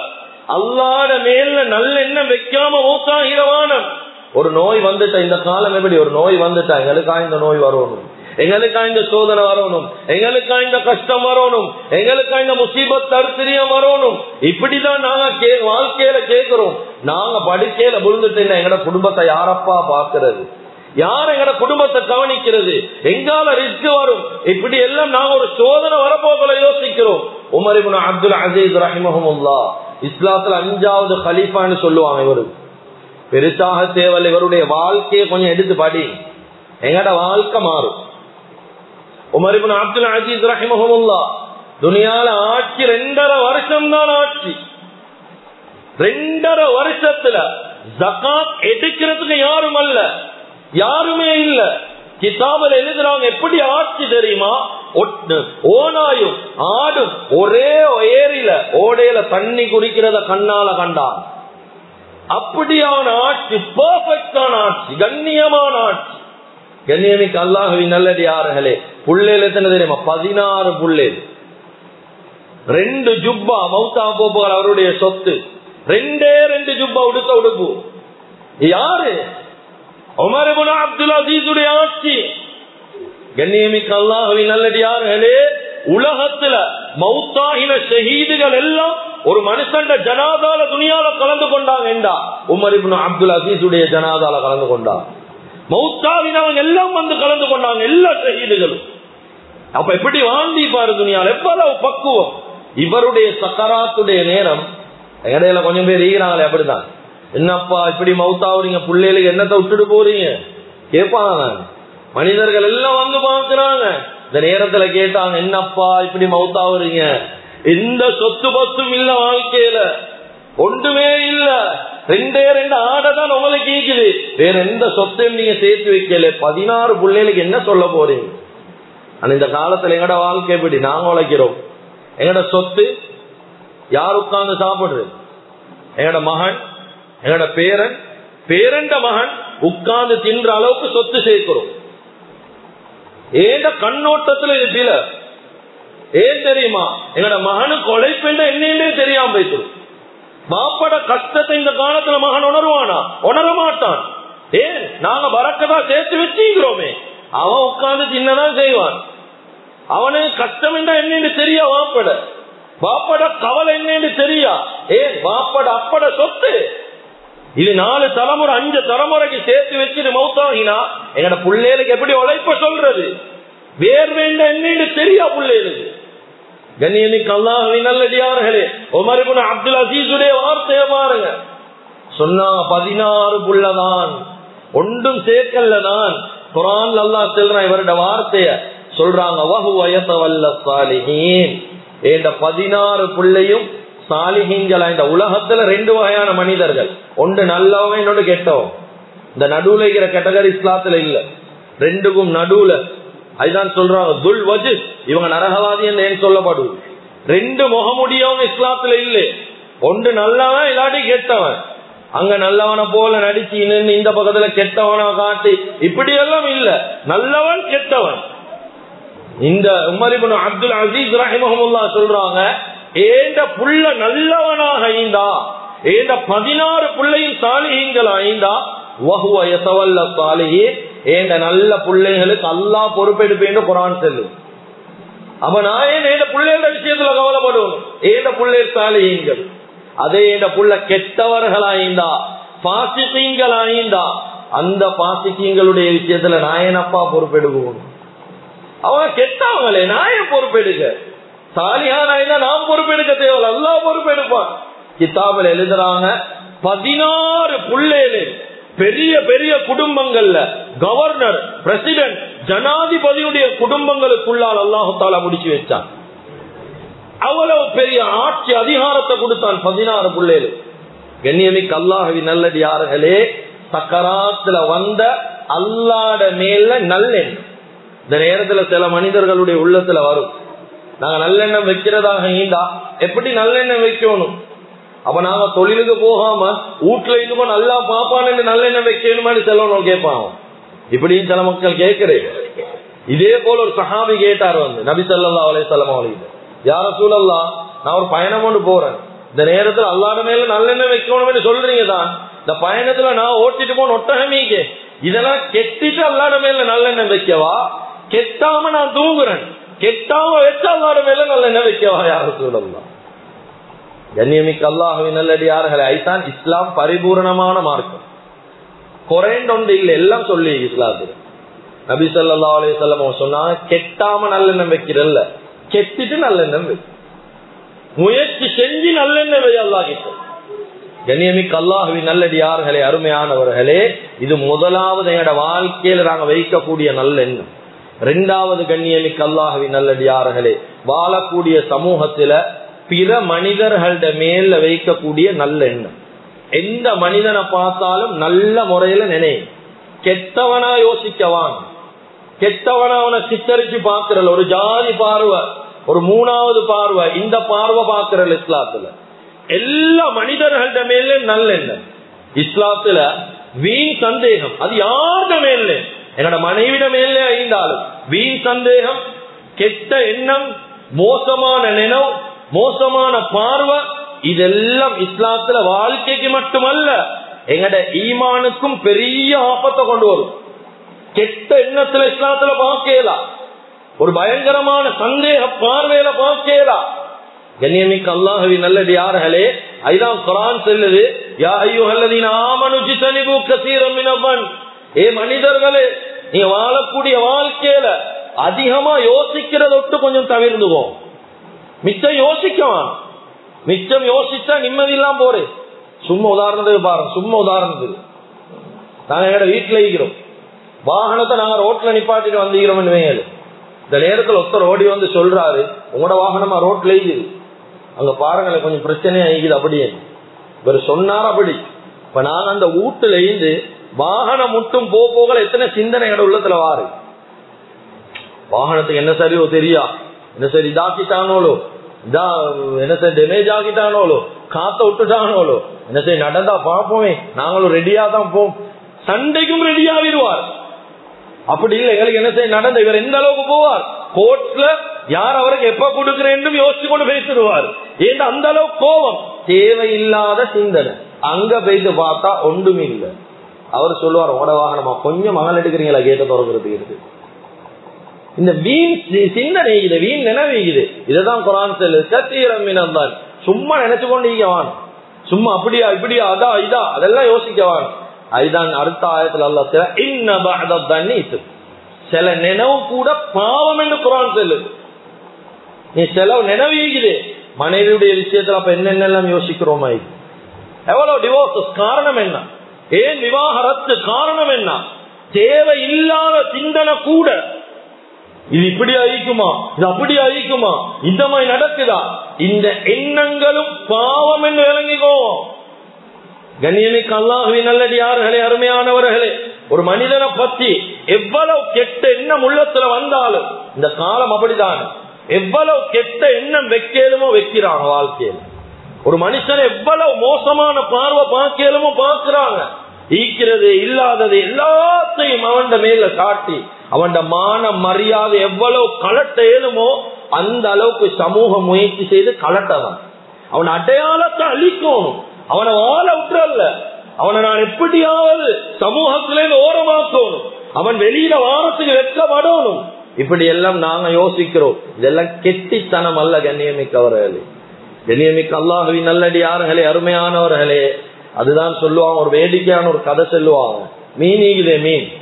அல்லாட மேல நல்ல வைக்காம மௌத்தாகிறவானம் ஒரு நோய் வந்துட்டா இந்த காலம் எப்படி ஒரு நோய் வந்துட்டா? எங்களுக்கா இந்த நோய் வரணும் எங்களுக்கா இந்த சோதனை வரணும். எங்களுக்கா இந்த கஷ்டம் வரணும். எங்களுக்கா இந்த முசீபத் தருத்திரியம் வரணும். இப்படிதான் நாங்க கே வாழ்க்கையில கேட்கிறோம் நாங்க படுக்கையில விழுந்துட்டு எங்கட குடும்பத்தை யாரப்பா பாக்குறது யார் எங்கட குடும்பத்தை கவனிக்கிறது? எங்கால ரிஸ்க் வரும்? இப்படி எல்லாம் நாங்க ஒரு சோதனை வரப்போகல யோசிக்கிறோம். உமரிபுன் அப்துல் அசீஸ் ரஹிமஹமுல்லா இஸ்லாத்துல அஞ்சாவது கலீஃபான்னு சொல்லுவாங்க இவரு. பெருசாக தேவல் இவருடைய வாழ்க்கையை கொஞ்சம் எடுத்து படி. எங்கட வாழ்க்கை மாறும். உமரிபுன் அப்துல் அஜீஸ் ரஹிமஹமுல்லா. துனியால ஆட்சி ரெண்டரை வருஷம் தான் ஆட்சி. ரெண்டரை வருஷத்துல ஜக்காத் எடுக்கிறதுக்கு யாரும் அல்ல. யாருமே இல்ல. கிதாபில் எழுதுறாங்க எப்படி ஆட்சி தெரியுமா? ஓனாயும் ஆடும் ஒரே ஏரியில ஓடையில தண்ணி குடிக்கிறத கண்ணால கண்டான். அப்படியான ஆட்சி பர்ஃபெக்டான ஆட்சி கண்ணியமான ஆட்சி. கண்ணியமிக்கு அல்லாஹவி நல்லடி யாருகளே புள்ளேல் எத்தனை தெரியுமா? பதினாறு புள்ளேல் ரெண்டு ஜுப்பா மௌத்தா போப்புகள் அவருடைய சொத்து. ரெண்டே ரெண்டு ஜுப்பா உடுத்த உடுப்பு. யாரு? உமரபுனா அப்துல் அசீசுடைய ஆட்சி. கண்ணியமிக்கு அல்லாஹவி நல்லடி நல்லடியார்களே உலகத்துல மௌத்தாகின ஷஹீதுகள் எல்லாம் ஒரு மனுஷன் ஜனாதால துணியால கலந்து கொண்டாங்க உமரிபுன் அப்துல் அசீசுடைய ஜனாதால கலந்து கொண்டாங்க மௌத்தாவினவங்க எல்லாம் வந்து கலந்து கொண்டாங்க எல்லா ஷஹீதுகளும். அப்ப எப்படி வாண்டி பாரு துணியால் எவ்வளவு பக்குவம். இவருடைய சக்கராத்துடைய நேரம் இடையில கொஞ்சம் பேர் ஈகிறாங்களே அப்படிதான் என்னப்பா இப்படி மவுத்தாவுறீங்க பிள்ளைகளுக்கு என்னத்தை விட்டுட்டு போறீங்க? கேட்பாங்க மனிதர்கள் எல்லாம் வந்து பாக்குறாங்க இந்த நேரத்துல கேட்டாங்க என்னப்பா இப்படி மவுத்தாவுறீங்க எந்த சொத்து பத்தும் இல்ல வாழ்க்கையில. ஒன்றுமே இல்லை. ரெண்டே ரெண்டு ஆடை தான் உங்களுக்கு கேக்குது. வேற எந்த சொத்தையும் நீங்க சேர்த்து வைக்கல. பதினாறு பிள்ளைகளுக்கு என்ன சொல்ல போறீங்க? ஆனா இந்த காலத்துல எங்கட வாழ்க்கை எப்படி? நாங்க உழைக்கிறோம். எங்கட சொத்து யார் உட்கார்ந்து சாப்பிடுறது எங்கட மகன் எங்கட பேரன் பேரண்ட மகன் உட்கார்ந்து தின்ற அளவுக்கு சொத்து சேர்க்கிறோம். ஏண்ட கண்ணோட்டத்துல இது பில ஏன் தெரியுமா? எங்கட மகனுக்கு உழைப்பெண்ட என்னன்னே தெரியாம வைக்கிறோம் மாப்பட கஷ்டத்தை இந்த காலத்துல மகன் உணருவானா? உணர மாட்டான் ஏன் நாங்க வரக்கதான் சேர்த்து வச்சுக்கிறோமே. அவன் உட்கார்ந்து சின்னதான் செய்வான். அவனுக்கு கஷ்டம் என்றா என்னன்னு தெரியா வாப்பட வாப்பட கவலை என்னன்னு தெரியா? ஏன் வாப்பட அப்பட சொத்து. இது நாலு தலைமுறை அஞ்சு தலைமுறைக்கு சேர்த்து வச்சுட்டு மௌத்தாகினா எங்கட பிள்ளைகளுக்கு எப்படி உழைப்ப சொல்றது? வேர் வேண்ட என்னன்னு தெரியா பிள்ளைகளுக்கு? கண்ணியனுக்கு அல்லாஹவி நல்லடியார்களே உமரிபுன் அப்துல் அசீசுடைய வார்த்தைய பாருங்க. சொன்னா பதினாறு புள்ளதான் ஒன்றும் சேர்க்கல தான் குரான் அல்லா செல்றான் இவருடைய வார்த்தைய சொல்றாங்க வகு வயசவல்ல சாலிஹீன். இந்த பதினாறு பிள்ளையும் சாலிஹீன்கள் இந்த உலகத்துல ரெண்டு வகையான மனிதர்கள். ஒன்று நல்லவன் இன்னொன்று கெட்டவன் இந்த நடுவுல இருக்கிற கேட்டகரி இஸ்லாத்துல இல்ல. ரெண்டுக்கும் நடுவுல அதுதான் சொல்றாங்க துல் வஜு இவங்க நரகவாதி என்று ஏன் சொல்லப்படுது ரெண்டு முகமுடியவங்க இஸ்லாத்துல இல்லை. ஒன்று நல்லவன் இல்லாட்டி கெட்டவன். அங்க நல்லவனை போல நடிச்சு நின்று இந்த பக்கத்துல கெட்டவனை காட்டி இப்படி எல்லாம் இல்ல. நல்லவன் கெட்டவன். இந்த உமரிபன் அப்துல் அசீஸ் ரஹிமஹமுல்லா சொல்றாங்க ஏண்ட புள்ள நல்லவனாக ஐந்தா? ஏண்ட பதினாறு புள்ளையும் சாலிகங்கள் ஐந்தா? வஹுவ யசவல்ல சாலிஹி நல்ல பிள்ளைகளுக்கு அல்லா பொறுப்பெடுப்பேன்னு குரான் செல்லும். அப்ப நான் ஏன் ஏண்ட பிள்ளைகள விஷயத்துல கவலைப்படுவோம்? ஏண்ட பிள்ளை அதே ஏண்ட புள்ள கெட்டவர்களாய்ந்தா பாசித்தீங்களாய்ந்தா அந்த பாசித்தீங்களுடைய விஷயத்துல நான் என்னப்பா பொறுப்பெடுக்கணும்? அவங்க கெட்டவங்களே நான் ஏன் பொறுப்பெடுக்க? சாலியானா நான் பொறுப்பெடுக்க தேவை அல்லா பொறுப்பெடுப்பான். கித்தாபில் எழுதுறாங்க பதினாறு புள்ளேலு பெரிய பெரிய குடும்பங்கள்ல கவர்னர் பிரசிடென்ட் ஜனாதிபதியுடைய குடும்பங்களுக்குள்ளால் அல்லாஹால முடிச்சு வச்சான். அவ்வளவு பெரிய ஆட்சி அதிகாரத்தை கொடுத்தான் பதினாறு பிள்ளைகள். கண்ணியமிக்கு அல்லாஹவி நல்லது யார்களே சக்கராத்துல வந்த அல்லாட மேல நல்லெண்ணம் இந்த நேரத்துல சில மனிதர்களுடைய உள்ளத்துல வரும். நாங்க நல்லெண்ணம் வைக்கிறதாக நீண்டா எப்படி நல்லெண்ணம் வைக்கணும்? அப்ப தொழிலுக்கு போகாம வீட்டுல இருந்துமோ நல்லா பாப்பான்னு நல்லெண்ணம் வைக்கணுமான்னு செல்லணும் கேட்பான் இப்படியும் சில மக்கள் கேட்கிறேன் இதே போல ஒரு சஹாபி கேட்டார் வந்து நபி சல்லா அலே சலம் அவளையில யார சூழல்லா நான் ஒரு பயணம் கொண்டு போறேன். இந்த நேரத்துல அல்லாட மேல நல்லெண்ணெய் வைக்கணும்னு சொல்றீங்க தான்? இந்த பயணத்துல நான் ஓட்டிட்டு போன ஒட்டகமீங்க இதெல்லாம் கெட்டிட்டு அல்லாட மேல நல்லெண்ணெய் வைக்கவா? கெட்டாம நான் தூங்குறேன். கெட்டாம வச்சு அல்லாட மேல நல்லெண்ணெய் வைக்கவா யார சூழல்லாம் கண்ணியமிக்க அல்லாஹுவின் நல்லடியார்களே ஐதான் இஸ்லாம் பரிபூர்ணமான மார்க்கம். குறைந்தொண்டு இல்லை எல்லாம் சொல்லி இஸ்லாத்துல. நபி சொல்லா அலையம் சொன்னா கெட்டாம நல்லெண்ணம் வைக்கிறல்ல. கெட்டிட்டு நல்லெண்ணம் வை. முயற்சி செஞ்சு நல்லெண்ணம் வை அல்லா கிட்ட கண்ணியமிக்க அல்லாஹுவின் நல்லடியார்களே அருமையானவர்களே இது முதலாவது எங்களோட வாழ்க்கையில நாங்க வைக்கக்கூடிய நல்லெண்ணம். ரெண்டாவது கண்ணியமிக்க அல்லாஹுவின் நல்லடியார்களே வாழக்கூடிய சமூகத்துல பிற மனிதர்கள மேல வைக்கக்கூடிய நல்ல எண்ணம். எந்த மனிதனை பார்த்தாலும் நல்ல முறையில நினை. கெட்டவனா யோசிக்கவான் கெட்டவனா அவனை சித்தரிச்சு பாக்குறல் ஒரு ஜாதி பார்வை ஒரு மூணாவது பார்வை இந்த பார்வை பாக்குறல் இஸ்லாத்துல. எல்லா மனிதர்கள்ட மேல நல்ல எண்ணம். இஸ்லாத்துல வீண் சந்தேகம். அது யாருட மேல என்னோட மனைவிட மேல ஐந்தாலும். வீண் சந்தேகம் கெட்ட எண்ணம் மோசமான நினைவு மோசமான பார்வை இதெல்லாம் இஸ்லாத்துல வாழ்க்கைக்கு மட்டுமல்ல எங்கட ஈமானுக்கும் பெரிய ஆபத்தை கொண்டு வரும். கெட்ட எண்ணத்துல இஸ்லாத்துல பார்க்கலாம் ஒரு பயங்கரமான சந்தேக பார்வையில பார்க்கலாம் கண்ணியமிக்கு அல்லாஹவி நல்லது யார்களே ஐதான் குரான் செல்லுது யா ஐயோ அல்லதீன் ஆமனுஜி தனிபு கசீரமினவன் ஏ மனிதர்களே நீ வாழக்கூடிய வாழ்க்கையில அதிகமா யோசிக்கிறத விட்டு கொஞ்சம் தவிர்ந்துவோம் மிச்சம் யோசிக்கவான் மிச்சம் யோசிச்சா நிம்மதி இல்லாம போறே சும்மா உதாரணத்துக்கு பாருங்க சும்மா உதாரணத்துக்கு நாங்க எங்கட வீட்டுல இருக்கிறோம் வாகனத்தை நாங்க ரோட்ல நிப்பாட்டிட்டு வந்துக்கிறோம்னு வைங்க இந்த நேரத்துல ஒருத்தர் ஓடி வந்து சொல்றாரு உங்களோட வாகனமா ரோட்ல இருக்குது அங்க பாருங்களேன் கொஞ்சம் பிரச்சனையா இருக்குது அப்படியே இவர் சொன்னார் அப்படி இப்ப நான் அந்த வீட்டுல இருந்து வாகனம் முட்டும் போக போகல எத்தனை சிந்தனை எங்கட உள்ளத்துல வாரு வாகனத்துக்கு என்ன சரியோ தெரியா என்ன சரி இதாக்கிட்டானோலோ இதா என்ன சரி டேமேஜ் ஆகிட்டானோலோ காத்த விட்டுட்டானோலோ என்ன சரி நடந்தா பார்ப்போமே நாங்களும் ரெடியா தான் போம் சண்டைக்கும் ரெடியாகிடுவார் அப்படி இல்லை எங்களுக்கு என்ன செய்ய நடந்த இவர் எந்த அளவுக்கு போவார் கோர்ட்ல யார் அவருக்கு எப்ப கொடுக்கிறேன் யோசிச்சு கொண்டு பேசிடுவார் ஏன் அந்த அளவுக்கு கோபம் தேவையில்லாத சிந்தனை அங்க போயிட்டு பார்த்தா ஒன்றுமே இல்லை அவர் சொல்லுவார் ஓட வாகனமா கொஞ்சம் மகன் எடுக்கிறீங்களா கேட்ட திறக்கிறது இருக்கு இந்த வீண் சிந்தனை இது வீண் நினைவுக்குது இதுதான் குரான் செல்லு சத்திரம் தான் சும்மா நினைச்சு கொண்டு சும்மா அப்படியா இப்படியா அதா இதா அதெல்லாம் யோசிக்கவான். அதுதான் அடுத்த ஆயத்துல அல்ல இன்ன சில நினைவு கூட பாவம் என்று குரான் செல்லு நீ செலவு நினைவுக்குது. மனைவியுடைய விஷயத்துல அப்ப என்னென்னலாம் யோசிக்கிறோமா இது? எவ்வளவு டிவோர்ஸ் காரணம் என்ன? ஏன் விவாகரத்து காரணம் என்ன? தேவையில்லாத சிந்தனை கூட இது இப்படி அழிக்குமா இது அப்படி அழிக்குமா இந்த மாதிரி நடக்குதா? இந்த எண்ணங்களும் பாவம் என்று விளங்கிக்கோவோம் கண்ணியமிக்கு அல்லாஹுவின் நல்லடியார்களே அருமையானவர்களே ஒரு மனிதனை பத்தி எவ்வளவு கெட்ட எண்ணம் உள்ளத்துல வந்தாலும் இந்த காலம் அப்படிதான். எவ்வளவு கெட்ட எண்ணம் வைக்கலுமோ வைக்கிறாங்க வாழ்க்கையில். ஒரு மனுஷன் எவ்வளவு மோசமான பார்வை பார்க்கலுமோ பார்க்கிறாங்க. ஈக்கிறது இல்லாதது எல்லாத்தையும் அவன் மேல காட்டி அவன் மான மரியாதை எவ்வளவு கலட்ட இயலுமோ அந்த அளவுக்கு சமூக முயற்சி செய்து கலட்டதான் அவன் அடையாளத்தை அழிக்கணும். அவனை வாழ விட்டுறல்ல. அவனை நான் எப்படியாவது சமூகத்திலே ஓரமாக்கணும். அவன் வெளியில வாரத்துக்கு வெட்கப்படணும். இப்படி எல்லாம் நாங்க யோசிக்கிறோம். இதெல்லாம் கெட்டித்தனம் அல்ல கண்ணியமிக்கவர்களே. கண்ணியமிக்க அல்லாஹவி நல்லடியார்களே அருமையானவர்களே. அதுதான் சொல்லுவாங்க ஒரு வேடிக்கையான ஒரு கதை சொல்லுவாங்க. மீனிகளே மீன்.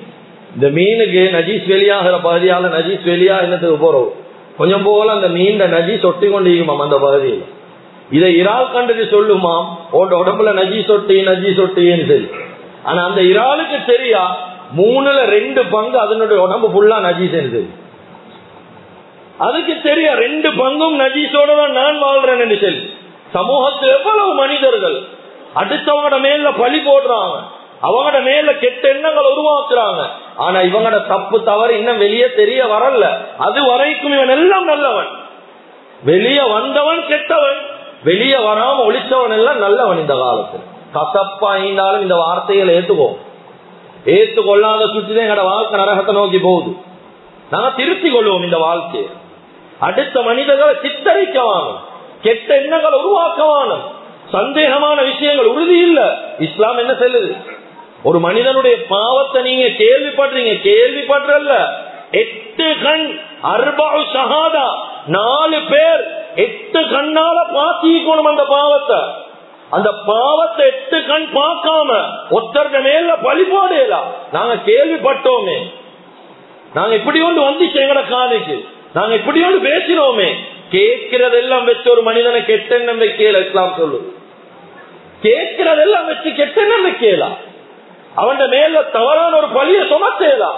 இந்த மீனுக்கு நஜீஸ் வெளியாகிற பகுதியால நஜீஸ் வெளியா என்னத்துக்கு போறோம் கொஞ்சம் போல அந்த மீன் நஜீஸ் ஒட்டி கொண்டிருக்குமாம் அந்த பகுதியில். இதை இறால் கண்டுக்கு சொல்லுமாம் உன் உடம்புல நஜி சொட்டி நஜி சொட்டின்னு சொல்லி. ஆனா அந்த இறாலுக்கு சரியா மூணுல ரெண்டு பங்கு அதனுடைய உடம்பு ஃபுல்லா நஜீஸ் சொல்லி. அதுக்கு தெரியா ரெண்டு பங்கும் நஜீஸோட தான் நான் வாழ்றேன்னு சொல்லி. சமூகத்தில் எவ்வளவு மனிதர்கள் அடுத்தவங்கட மேல பழி போடுறாங்க அவங்கட மேல கெட்ட எண்ணங்களை உருவாக்குறாங்க ஆனா இவங்களோட தப்பு தவறு இன்னும் வெளியே தெரிய வரல. அது வரைக்கும் இவன் எல்லாம் நல்லவன். வெளியே வந்தவன் கெட்டவன். வெளியே வராம ஒழிச்சவன் எல்லாம் நல்லவன் இந்த காலத்தில். கசப்பா இருந்தாலும் இந்த வார்த்தைகளை ஏத்துக்குவோம் ஏத்துக்கொள்ளாத சுற்றிதான் எங்களோட வாழ்க்கை நரகத்தை நோக்கி போகுது. நாங்க திருத்தி கொள்வோம் இந்த வாழ்க்கையை. அடுத்த மனிதர்களை சித்தரிக்கவாங்க. கெட்ட எண்ணங்களை உருவாக்கவான சந்தேகமான விஷயங்கள் உறுதி இல்ல. இஸ்லாம் என்ன செல்லுது? ஒரு மனிதனுடைய பாவத்தை நீங்க கேள்விப்படுறீங்க கேள்விப்படுறல்ல எட்டு கண் அர்பா சகாதா நாலு பேர் எட்டு கண்ணால பாத்திக்கணும் அந்த பாவத்தை. அந்த பாவத்தை எட்டு கண் பார்க்காம ஒத்தர்க மேல பழி நாங்க கேள்விப்பட்டோமே. நாங்க இப்படி ஒன்று வந்துச்சு எங்கட காதுக்கு. நாங்க இப்படி ஒன்று பேசினோமே. கேட்கிறதெல்லாம் வச்சு ஒரு மனிதனை கெட்டெண்ணம் வைக்கல இஸ்லாம் சொல்லு. கேட்கிறதெல்லாம் வச்சு கெட்டெண்ணம் வைக்கலாம் அவன் மேல தவறான ஒரு பழிய சுமத்தேதா?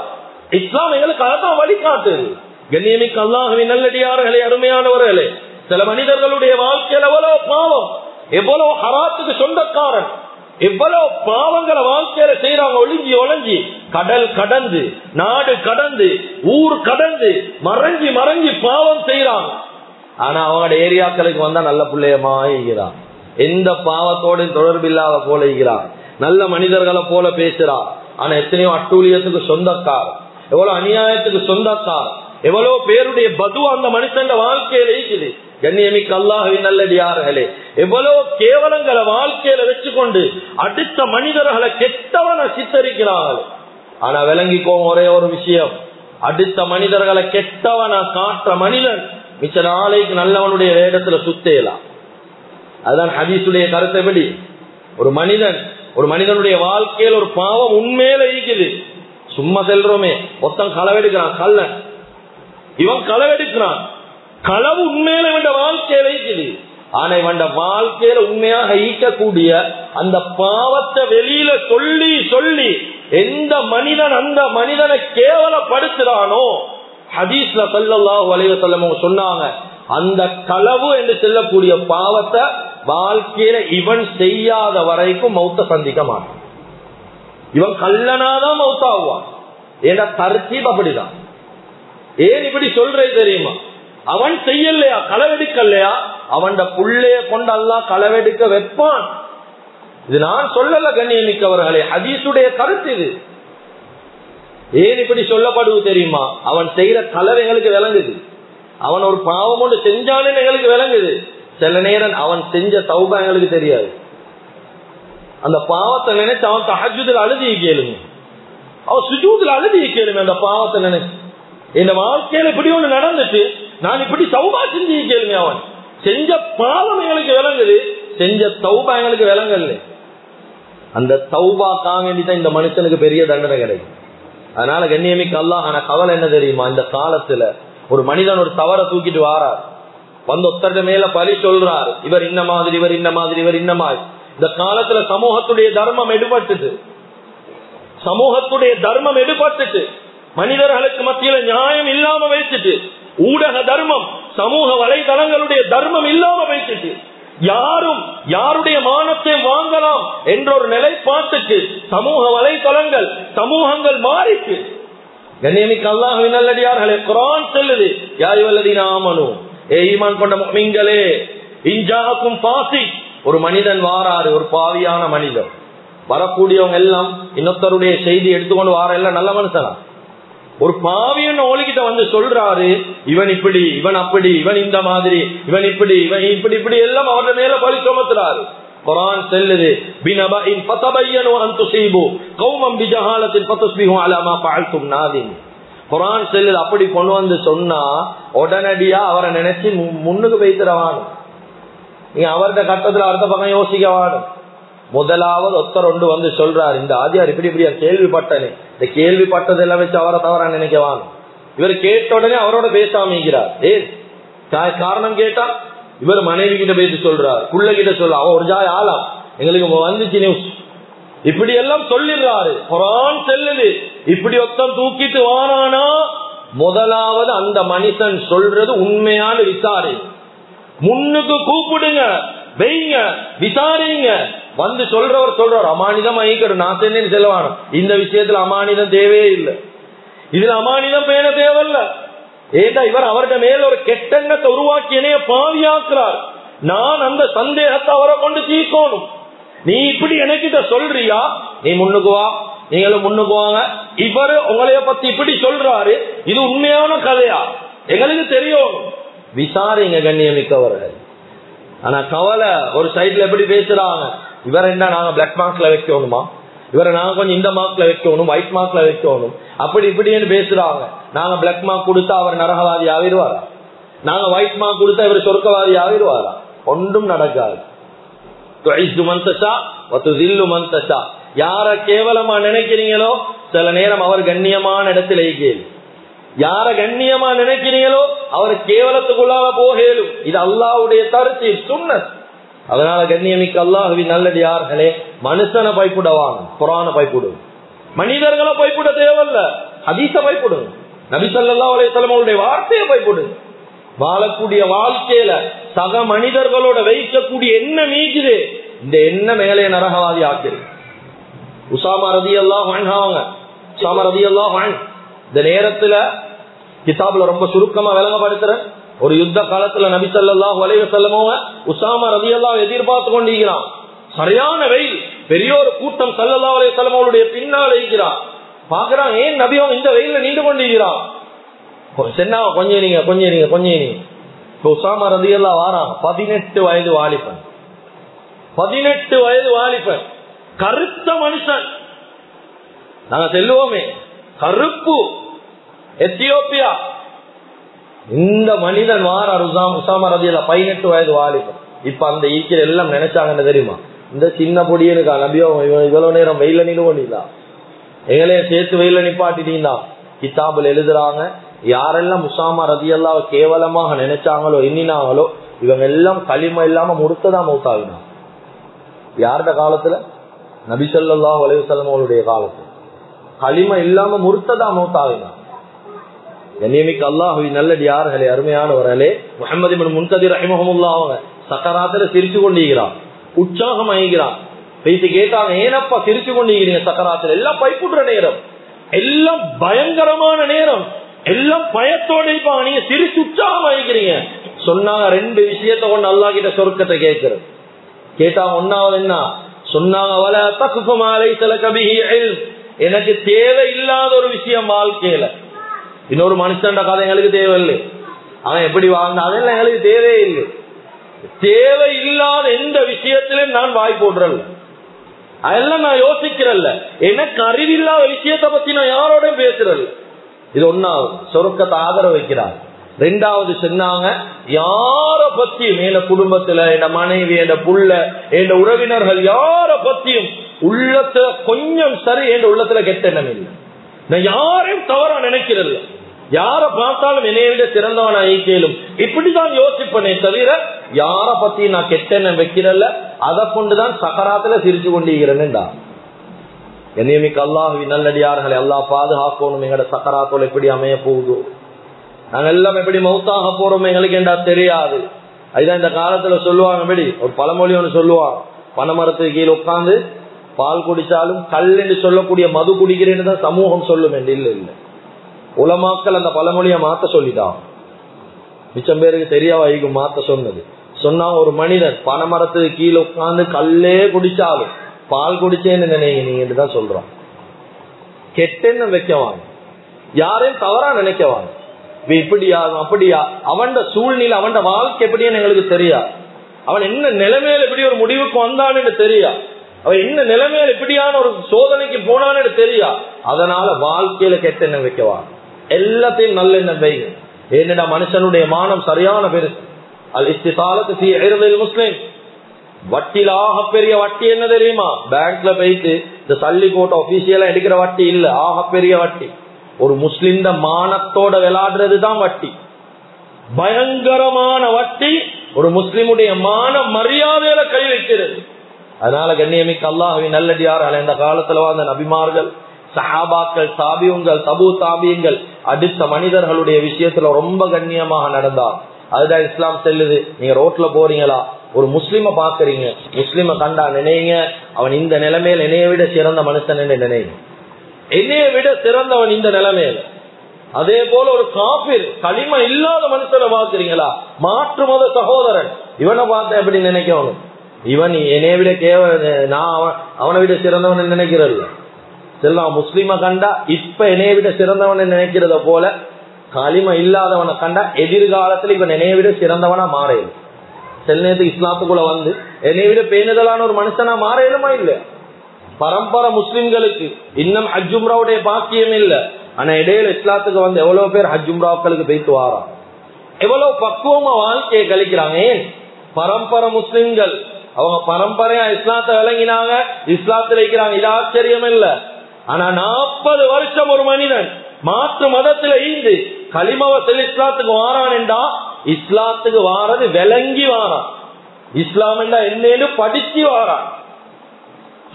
இஸ்லாம் எங்களுக்கு அதான் வழிகாட்டுது. கண்ணியமிக்கு அல்லாஹவி நல்லடியார்களே அருமையானவர்களே சில மனிதர்களுடைய வாழ்க்கையில் எவ்வளவு பாவம் எவ்வளவு ஹராத்துக்கு சொந்தக்காரன் எவ்வளவு பாவங்களை வாழ்க்கையில செய்யறாங்க ஒளிஞ்சி ஒளிஞ்சி கடல் கடந்து நாடு கடந்து ஊர் கடந்து மறைஞ்சி மறைஞ்சி பாவம் செய்யறாங்க ஆனா அவங்களோட ஏரியாக்களுக்கு வந்தா நல்ல பிள்ளையமா எந்த பாவத்தோடு தொடர்பு இல்லாத போல நல்ல மனிதர்களை போல பேசுறா ஆனா எத்தனையோ அட்டூழியத்துக்கு சொந்தக்கார் எவ்வளவு அநியாயத்துக்கு சொந்தக்கார் எவ்வளவு பேருடைய பது அந்த மனுஷன் வாழ்க்கையில இருக்குது. கண்ணியமிக்கு அல்லாஹின் நல்லடியார்களே எவ்வளவு கேவலங்களை வாழ்க்கையில வச்சுக்கொண்டு அடுத்த மனிதர்களை கெட்டவனை சித்தரிக்கிறார்கள். ஆனா விளங்கிக்கோ ஒரே ஒரு விஷயம். அடுத்த மனிதர்களை கெட்டவன காட்டுற மனிதன் மிச்ச நாளைக்கு நல்லவனுடைய வேடத்துல சுத்தேலாம் அதுதான் ஹதீசுடைய கருத்தைப்படி ஒரு மனிதன் ஒரு மனிதனுடைய வாழ்க்கையில் ஒரு பாவம் உண்மையில இருக்குது. சும்மா செல்றோமே. மொத்தம் களவெடுக்கிறான் கல்ல இவன் களவெடுக்கிறான். களவு உண்மையில இவன் வாழ்க்கையில இருக்குது. ஆனா இவன் வாழ்க்கையில உண்மையாக ஈக்கக்கூடிய அந்த பாவத்தை வெளியில சொல்லி சொல்லி எந்த மனிதன் அந்த மனிதனை கேவலப்படுத்துறானோ ஹதீஸ்ல சல்லாஹூ அலைவசல்லம் சொன்னாங்க அந்த களவு என்று செல்லக்கூடிய பாவத்தை வாழ்க்கையில இவன் செய்யாத வரைக்கும் மௌத்த சந்திக்க மாட்டான். இவன் கல்லனாதான் மௌத்தாகுவான். ஏன்னா தர்த்தீப் அப்படிதான். ஏன் இப்படி சொல்றது தெரியுமா? அவன் செய்யலையா? களவெடுக்கலையா? அவன் புள்ளைய கொண்டு அல்லா களவெடுக்க வைப்பான். இது நான் சொல்லல கண்ணியமிக்கவர்களே ஹதீசுடைய கருத்து இது. ஏன் இப்படி சொல்லப்படுவது தெரியுமா? அவன் செய்யற கலவை எங்களுக்கு விளங்குது. அவன் ஒரு பாவம் ஒன்று செஞ்சாலும் எங்களுக்கு விளங்குது. சில நேரம் அவன் செஞ்ச சௌபா எங்களுக்கு தெரியாது. அந்த பாவத்தை நினைச்சு அவன் தஹஜுதில் அழுதிய கேளுங்க. அவன் சுஜூதில் அழுதிய கேளுங்க அந்த பாவத்தை நினைச்சு. இந்த வாழ்க்கையில இப்படி ஒண்ணு நடந்துட்டு நான் இப்படி சௌபா செஞ்சு கேளுங்க அவன். செஞ்ச பாவம் எங்களுக்கு விளங்குது செஞ்ச சௌபா எங்களுக்கு விளங்கல அந்த சௌபா தான் இந்த மனுஷனுக்கு பெரிய தண்டனை கிடைக்கும். அதனால கண்ணியமிக்கு அல்லாஹ் ஆனா கவலை என்ன தெரியுமா? இந்த காலத்துல ஒரு மனிதன் ஒரு தவற தூக்கிட்டு வாரார். வந்து ஒத்தர மேல பழி சொல்றார். இவர் இந்த மாதிரி இவர் இந்த மாதிரி இவர் இந்த மாதிரி. இந்த காலத்துல சமூகத்துடைய தர்மம் எடுபட்டுது. சமூகத்துடைய தர்மம் எடுபட்டுட்டு மனிதர்களுக்கு மத்தியில நியாயம் இல்லாம வைத்துட்டு ஊடக தர்மம் சமூக வலைதளங்களுடைய தர்மம் இல்லாம வைத்துட்டு யாரும் யாருடைய மானத்தை வாங்கலாம் என்ற ஒரு நிலைப்பாட்டுக்கு சமூக வலைதளங்கள் சமூகங்கள் மாறிட்டு. கண்ணியமிக்கு அல்லாஹ் நல்லடியார்களே குரான் செல்லுது யாய் வல்லதீன ஆமனு ஏ ஈமான் கொண்ட மீன்களே இஞ்சாக்கும் பாசி ஒரு மனிதன் வாராரு ஒரு பாவியான மனிதன். வரக்கூடியவங்க எல்லாம் இன்னொருத்தருடைய செய்தி எடுத்துக்கொண்டு வார எல்லாம் நல்ல மனுஷனா? ஒரு பாவியன் ஒலிக்கிட்ட வந்து சொல்றாரு இவன் இப்படி இவன் அப்படி இவன் இந்த மாதிரி இவன் இப்படி இவன் இப்படி இப்படி எல்லாம் அவരുടെ மேல பழி சுமத்துறாரு. குரான் செல்லுது பினபின் பத்தபையனோ அந்த துஸீபு கௌமம் பிஜஹாலத்தின் பத்து அலா அலமா பாழ்த்தும் நாதின். குரான் செல்லில் அப்படி கொண்டு வந்து சொன்னா உடனடியா அவரை நினைச்சு முன்னுக்கு வைத்திரவானு நீ அவர்கிட்ட கட்டத்துல அடுத்த பக்கம் யோசிக்கவானு முதலாவது ஒத்தர் ஒன்று வந்து சொல்றாரு இந்த ஆதியார் இப்படி இப்படி கேள்விப்பட்டனே. இந்த கேள்விப்பட்டதெல்லாம் வச்சு அவரை தவறா நினைக்கவான் இவர் கேட்ட உடனே அவரோட பேசாமிக்கிறார் ஏ காரணம் கேட்டா இவர் மனைவி கிட்ட பேசி சொல்றார். புள்ள கிட்ட சொல்ற அவன் ஒரு ஜாய் ஆளா? எங்களுக்கு வந்துச்சு நியூஸ் இப்படி எல்லாம் சொல்லிடுறாரு. குரான் செல்லுது. இப்படி ஒத்தம் தூக்கிட்டு வாரானா முதலாவது அந்த மனுஷன் சொல்றது உண்மையான விசாரி. முன்னுக்கு கூப்பிடுங்க. வெய்ங்க விசாரிங்க. வந்து சொல்றவர் சொல்றார். அமானிதம் ஐக்கணும் நான் சென்னு செல்வானோ? இந்த விஷயத்துல அமானிதம் தேவையே இல்லை. இதுல அமானிதம் பேண தேவையில்ல. ஏதா இவர் அவர்கிட்ட மேல ஒரு கெட்டங்கத்தை உருவாக்கி என்னைய பாவியாக்குறார். நான் அந்த சந்தேகத்தை அவரை கொண்டு தீர்க்கணும். நீ இப்படி எனக்கிட்ட சொல்றியா? நீ முன்னுக்கு வா. நீங்களும் முன்னுக்கு வாங்க. இவரு உங்களைய பத்தி இப்படி சொல்றாரு. இது உண்மையான கதையா? எங்களுக்கு தெரியும். விசாரிங்க கண்ணியமிக்கவர்கள். ஆனா கவலை ஒரு சைட்ல எப்படி பேசுறாங்க? இவர் என்ன நாங்க பிளாக் மார்க்ல வைக்கணுமா? இவரை நாங்க கொஞ்சம் இந்த மார்க்ல வைக்கணும் ஒயிட் மார்க்ல வைக்கணும். அப்படி இப்படின்னு பேசுறாங்க. நாங்க பிளாக் மார்க் கொடுத்தா அவர் நரகவாதி ஆகிடுவாரா? நாங்க ஒயிட் மார்க் கொடுத்தா இவர் சொர்க்கவாதி ஆகிடுவாரா? ஒன்றும் நடக்காது. துஐசு மந்தசா வத்துதில்லு மந்தசா யார கேவலமா நினைக்கிறீங்களோ சில நேரம் அவர் கண்ணியமான இடத்துல கேள்வி யார கண்ணியமா நினைக்கிறீங்களோ அவர் கேவலத்துக்குள்ளாக போகலும் இது அல்லாவுடைய தருத்தி சுண்ண அதனால கண்ணியமிக்க அல்லாஹுவின் நல்லது யார்களே மனுஷனை பைப்புடவாங்க புறான பைப்புடும் மனிதர்களை பைப்புட தேவையில்ல அதிச பைப்புடும் நபிசல்லா அலையத்தலமோடைய வார்த்தையை பயப்படுங்க வாழக்கூடிய வாழ்க்கையில சக மனிதர்களோட வைக்கக்கூடிய என்ன மீக்குது இந்த என்ன மேலே நரகவாதி ஆக்குது உசாமா ரதி எல்லாம் வாங்க உசாமா ரதி எல்லாம் இந்த நேரத்துல கிதாபுல ரொம்ப சுருக்கமா விளங்கப்படுத்துறேன் ஒரு யுத்த காலத்துல நபி ஸல்லல்லாஹு அலைஹி வஸல்லமோ உசாமா எல்லாம் எதிர்பார்த்து கொண்டிருக்கிறான். சரியான வெயில் பெரிய ஒரு கூட்டம் சல்லல்லா வலைய செல்லமோடைய பின்னால் இருக்கிறான். பாக்குறான் ஏன் நபியும் இந்த வெயில நீண்டு கொண்டிருக்கிறான்? சென்னா கொஞ்சம் கொஞ்சம் நீங்க கொஞ்சம் நீங்க இப்போ உசாமா ரலியல்லாஹு வாரான் பதினெட்டு வயது வாலிபன். பதினெட்டு வயது வாலிபன். கருத்த மனுஷன். நாங்க செல்லுவோமே கருப்பு எத்தியோப்பியா. இந்த மனிதன் வாரார் உசாம் உசாமா ரதியில பதினெட்டு வயது வாலிபன். இப்ப அந்த ஈக்கில் எல்லாம் நினைச்சாங்கன்னு தெரியுமா? இந்த சின்ன பொடியனுக்கா நபியோ இவன் இவ்வளவு நேரம் வெயில நின்று எங்களையும் சேர்த்து வெயில நிப்பாட்டிட்டீங்களா? கித்தாபில் எழுதுறாங்க யாரெல்லாம் முசாமா ரதியல்லாவ கேவலமாக நினைச்சாங்களோ எண்ணினாங்களோ இவங்க எல்லாம் களிம இல்லாம முடுத்ததா மௌத்தாவினா யாருட காலத்துல? நபிசல்லா வலைவசல்லம் அவளுடைய காலத்துல. களிம இல்லாம முறுத்ததா மௌத்தாவினா கண்ணியமிக்கு அல்லாஹுவி நல்லடி யார்களே அருமையானவர்களே முகமது முன்கதிர் ரஹிமஹமுல்லா அவங்க சக்கராத்துல சிரிச்சு கொண்டிருக்கிறான் உற்சாகம் ஆகிறான் பேசி கேட்டாங்க ஏனப்பா சிரிச்சு கொண்டிருக்கிறீங்க சக்கராத்துல? எல்லாம் பைப்புடுற நேரம். எல்லாம் பயங்கரமான நேரம். எல்லாம் பயத்தோட இருப்பாங்க நீங்க சிரிச்சு உற்சாகம் ஆகிக்கிறீங்க சொன்னாங்க ரெண்டு விஷயத்த கொண்டு அல்லா கிட்ட சொர்க்கத்தை கேட்கறது. கேட்டா ஒன்னாவது என்ன? சொன்னாங்க வல தகுமாலை சில கபி எனக்கு தேவை இல்லாத ஒரு விஷயம் வாழ்க்கையில. இன்னொரு மனுஷன் கதை எங்களுக்கு தேவையில்லை. அவன் எப்படி வாழ்ந்த அதெல்லாம் எங்களுக்கு தேவையே இல்லை. தேவை இல்லாத எந்த விஷயத்திலும் நான் வாய் போடுறல்ல. அதெல்லாம் நான் யோசிக்கிறல்ல. எனக்கு அறிவில்லாத விஷயத்தை பத்தி நான் யாரோட பேசுறல்ல. இது ஒன்னாவது சொருக்கத்தை ஆதரவு வைக்கிறார். ரெண்டாவது சொன்னாங்க யார பத்தியும் என் குடும்பத்துல என் மனைவி என் புள்ள என் உறவினர்கள் யார பத்தியும் உள்ளத்துல கொஞ்சம் சரி என் உள்ளத்துல கெட்ட எண்ணம் இல்லை. நான் யாரையும் தவறா நினைக்கிறல்ல யார பார்த்தாலும் என்னைய விட ஐக்கியலும் இப்படிதான் யோசிப்பனே தவிர யார பத்தி நான் கெட்ட எண்ணம் வைக்கிறல்ல. அதை கொண்டுதான் சக்கராத்துல சிரிச்சு கொண்டிருக்கிறேன்டா என்னையமிக்கு அல்லாஹுவி நல்லடியார்களை அல்லாஹ் பாதுகாக்கணும். எங்களோட சக்கராத்தோல் எப்படி அமைய போகுதோ. நாங்கள் எல்லாம் எப்படி மௌத்தாக போறோம் எங்களுக்கு என்றா தெரியாது. அதுதான் இந்த காலத்துல சொல்லுவாங்க எப்படி? ஒரு பழமொழி ஒன்று சொல்லுவாங்க. பனைமரத்துக்கு கீழே உட்காந்து பால் குடிச்சாலும் கல் என்று சொல்லக்கூடிய மது குடிக்கிறேன்னு தான் சமூகம் சொல்லும் என்று இல்லை இல்லை. உலமாக்கள் அந்த பழமொழியை மாத்த சொல்லிட்டான் மிச்சம் பேருக்கு தெரியா வைக்கும் மாத்த சொன்னது. சொன்னா ஒரு மனிதன் பனைமரத்துக்கு கீழே உட்காந்து கல்லே குடிச்சாலும் பால் குடிச்சேன்னு நினைங்க நீங்க தான் சொல்றோம். கெட்டேன்னு வைக்கவாங்க. யாரையும் தவறா நினைக்கவாங்க. இப்படியா அப்படியா அவன் சூழ்நிலை அவன் வாழ்க்கை எப்படின்னு எங்களுக்கு தெரியா. அவன் என்ன நிலைமையில எப்படி ஒரு முடிவுக்கு வந்தான்னு தெரியா. அவன் என்ன நிலைமையில எப்படியான ஒரு சோதனைக்கு போனான்னு தெரியா. அதனால வாழ்க்கையில கெட்ட எண்ணம் வைக்கவா எல்லாத்தையும் நல்ல எண்ணம் வைங்க ஏன்னா மனுஷனுடைய மானம் சரியான பெருசு அல் இஸ்திசாலத்து முஸ்லிம். வட்டிலாக பெரிய வட்டி என்ன தெரியுமா? பேங்க்ல போயிட்டு இந்த சல்லி போட்ட ஒபிசியலா எடுக்கிற வட்டி இல்ல. ஆக பெரிய வட்டி. ஒரு முஸ்லிம் மானத்தோட விளையாடுறது தான் வட்டி. பயங்கரமான வட்டி ஒரு முஸ்லிமுடைய மான மரியாதையில கை வைக்கிறது. அதனால கண்ணியமிக்க அல்லாஹின் நல்லடியார்கள் இந்த காலத்துல வாழ்ந்த நபிமார்கள் சஹாபாக்கள் சாபியுங்கள் தபு தாபியங்கள் அடுத்த மனிதர்களுடைய விஷயத்துல ரொம்ப கண்ணியமாக நடந்தார். அதுதான் இஸ்லாம் செல்லுது. நீங்க ரோட்ல போறீங்களா? ஒரு முஸ்லிம பாக்குறீங்க முஸ்லிம கண்டா நினைங்க. அவன் இந்த நிலைமையில என்னைய விட சிறந்த மனுஷன் நினைங்க. என்னைய விட சிறந்தவன் இந்த நிலைமையில. அதே போல ஒரு காபிர் களிம இல்லாத மனுஷனை பாக்குறீங்களா மாற்று மத சகோதரன். இவனை பார்த்த எப்படி நினைக்கணும்? இவன் என்னைய விட கேவ நான் அவனை விட சிறந்தவன் நினைக்கிறது செல்லாம் முஸ்லிம கண்டா இப்ப என்னைய விட சிறந்தவன் நினைக்கிறத போல களிம இல்லாதவனை கண்டா எதிர்காலத்துல இவன் என்னைய விட சிறந்தவனா மாறையும் சில நேரத்துக்கு இஸ்லாத்துக்குள்ள வந்து என்னை விட பேணுதலான ஒரு மனுஷனா மாறையிலுமா இல்ல? பரம்பரை முஸ்லிம்களுக்கு இன்னும் ஹஜ்ஜும்ராவுடைய பாக்கியம் இல்ல. ஆனா இடையில இஸ்லாத்துக்கு வந்து எவ்வளவு பேர் ஹஜ்ஜும்ராக்களுக்கு போயிட்டு வாரா எவ்வளவு பக்குவமா வாழ்க்கையை கழிக்கிறாங்க? ஏன்? பரம்பரை முஸ்லிம்கள். அவங்க பரம்பரையா இஸ்லாத்தை விளங்கினாங்க இஸ்லாத்துல இருக்கிறாங்க. இது ஆச்சரியம் இல்ல. ஆனா நாற்பது வருஷம் ஒரு மனிதன் மாற்று மதத்துல ஈந்து களிமவ செல் இஸ்லாத்துக்கு வாரான்டா இஸ்லாத்துக்கு வாரது விளங்கி வாரான். இஸ்லாம் என்றா என்னன்னு படிச்சு வாரான்.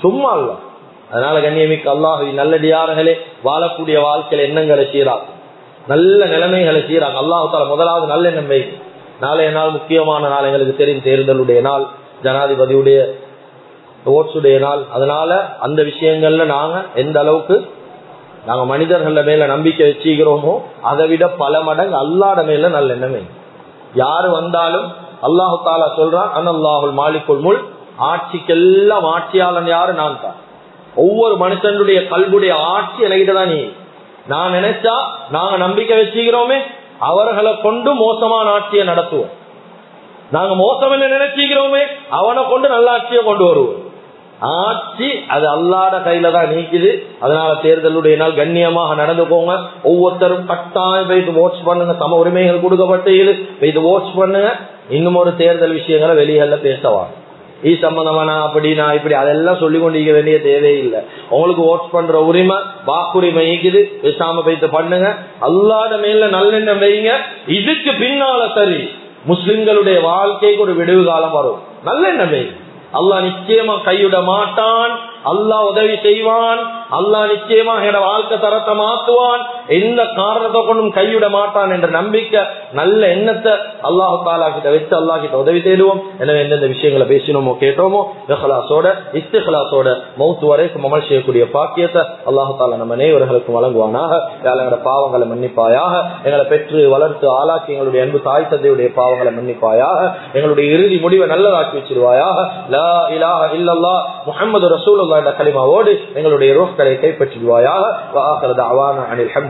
சும்மா இல்ல அதனால கண்ணியமிக்கு அல்லாஹி நல்லடியார்களே வாழக்கூடிய வாழ்க்கையில எண்ணங்களை சீராங்க நல்ல நிலைமைகளை சீராங்க அல்லாஹால முதலாவது நல்ல எண்ணம் வை நாளைய நாள் முக்கியமான நாள் எங்களுக்கு தெரியும் தேர்தலுடைய நாள் ஜனாதிபதியுடைய ஓட்ஸுடைய நாள். அதனால அந்த விஷயங்கள்ல நாங்க எந்த அளவுக்கு நாங்க மனிதர்கள மேல நம்பிக்கை வச்சுக்கிறோமோ அதை விட பல மடங்கு அல்லாட மேல நல்ல எண்ணமே. யாரு வந்தாலும் அல்லாஹு தாலா சொல்றான் அனல்லாஹுல் மாலிக்குள் முள் ஆட்சிக்கெல்லாம் ஆட்சியாளன் யாரு? நான் தான். ஒவ்வொரு மனுஷனுடைய கல்புடைய ஆட்சி என்கிட்ட தான் நீ. நான் நினைச்சா நாங்க நம்பிக்கை வச்சுக்கிறோமே அவர்களை கொண்டு மோசமான ஆட்சியை நடத்துவோம். நாங்க மோசம் என்ன நினைச்சுக்கிறோமே அவனை கொண்டு நல்ல ஆட்சியை கொண்டு வருவோம். ஆட்சி அது அல்லாத கையில தான் நீக்குது. அதனால தேர்தலுடைய நாள் கண்ணியமாக நடந்துக்கோங்க. ஒவ்வொருத்தரும் கட்டாயம் போய் ஓட்ஸ் பண்ணுங்க. சம உரிமைகள் கொடுக்கப்பட்டு இது ஓட்ஸ் பண்ணுங்க. இன்னும் ஒரு தேர்தல் விஷயங்களை வெளியல்ல பேசவாங்க இது சம்பந்தமானா அப்படினா இப்படி அதெல்லாம் சொல்லி கொண்டிருக்க வேண்டிய தேவையில்லை. உங்களுக்கு ஓட்ஸ் பண்ற உரிமை வாக்குரிமை இருக்குது பேசாம போயிட்டு பண்ணுங்க. அல்லாத மேல நல்லெண்ணம் வைங்க. இதுக்கு பின்னால சரி முஸ்லிம்களுடைய வாழ்க்கைக்கு ஒரு விடுவு காலம் வரும். நல்லெண்ணம் வைங்க. அல்லாஹ் நிச்சயமா கையிட மாட்டான். அல்லாஹ் உதவி செய்வான். அல்லாஹ் நிச்சயமா என வாழ்க்கை தரத்தை மாத்துவான். எந்த காரணத்தை கொண்டும் கைவிட மாட்டான் என்ற நம்பிக்கை நல்ல எண்ணத்தை அல்லாஹு தாலா கிட்ட வச்சு அல்லாஹ் கிட்ட உதவி தேடுவோம். எனவே எந்தெந்த விஷயங்களை பேசினோமோ கேட்டோமோ இஹலாசோட இஸ்திஹலாசோட மௌத்து வரைக்கும் அமல் செய்யக்கூடிய பாக்கியத்தை அல்லாஹு தாலா நம்ம நேவர்களுக்கும் வழங்குவானாக. எங்களோட பாவங்களை மன்னிப்பாயாக. எங்களை பெற்று வளர்த்து ஆளாக்கி எங்களுடைய அன்பு தாய் தந்தையுடைய பாவங்களை மன்னிப்பாயாக. எங்களுடைய இறுதி முடிவை நல்லதாக்கி வச்சிருவாயாக. லா ரசூல் என்ற கலிமாவோடு எங்களுடைய ரோஹ்களை கைப்பற்றிடுவாயாக.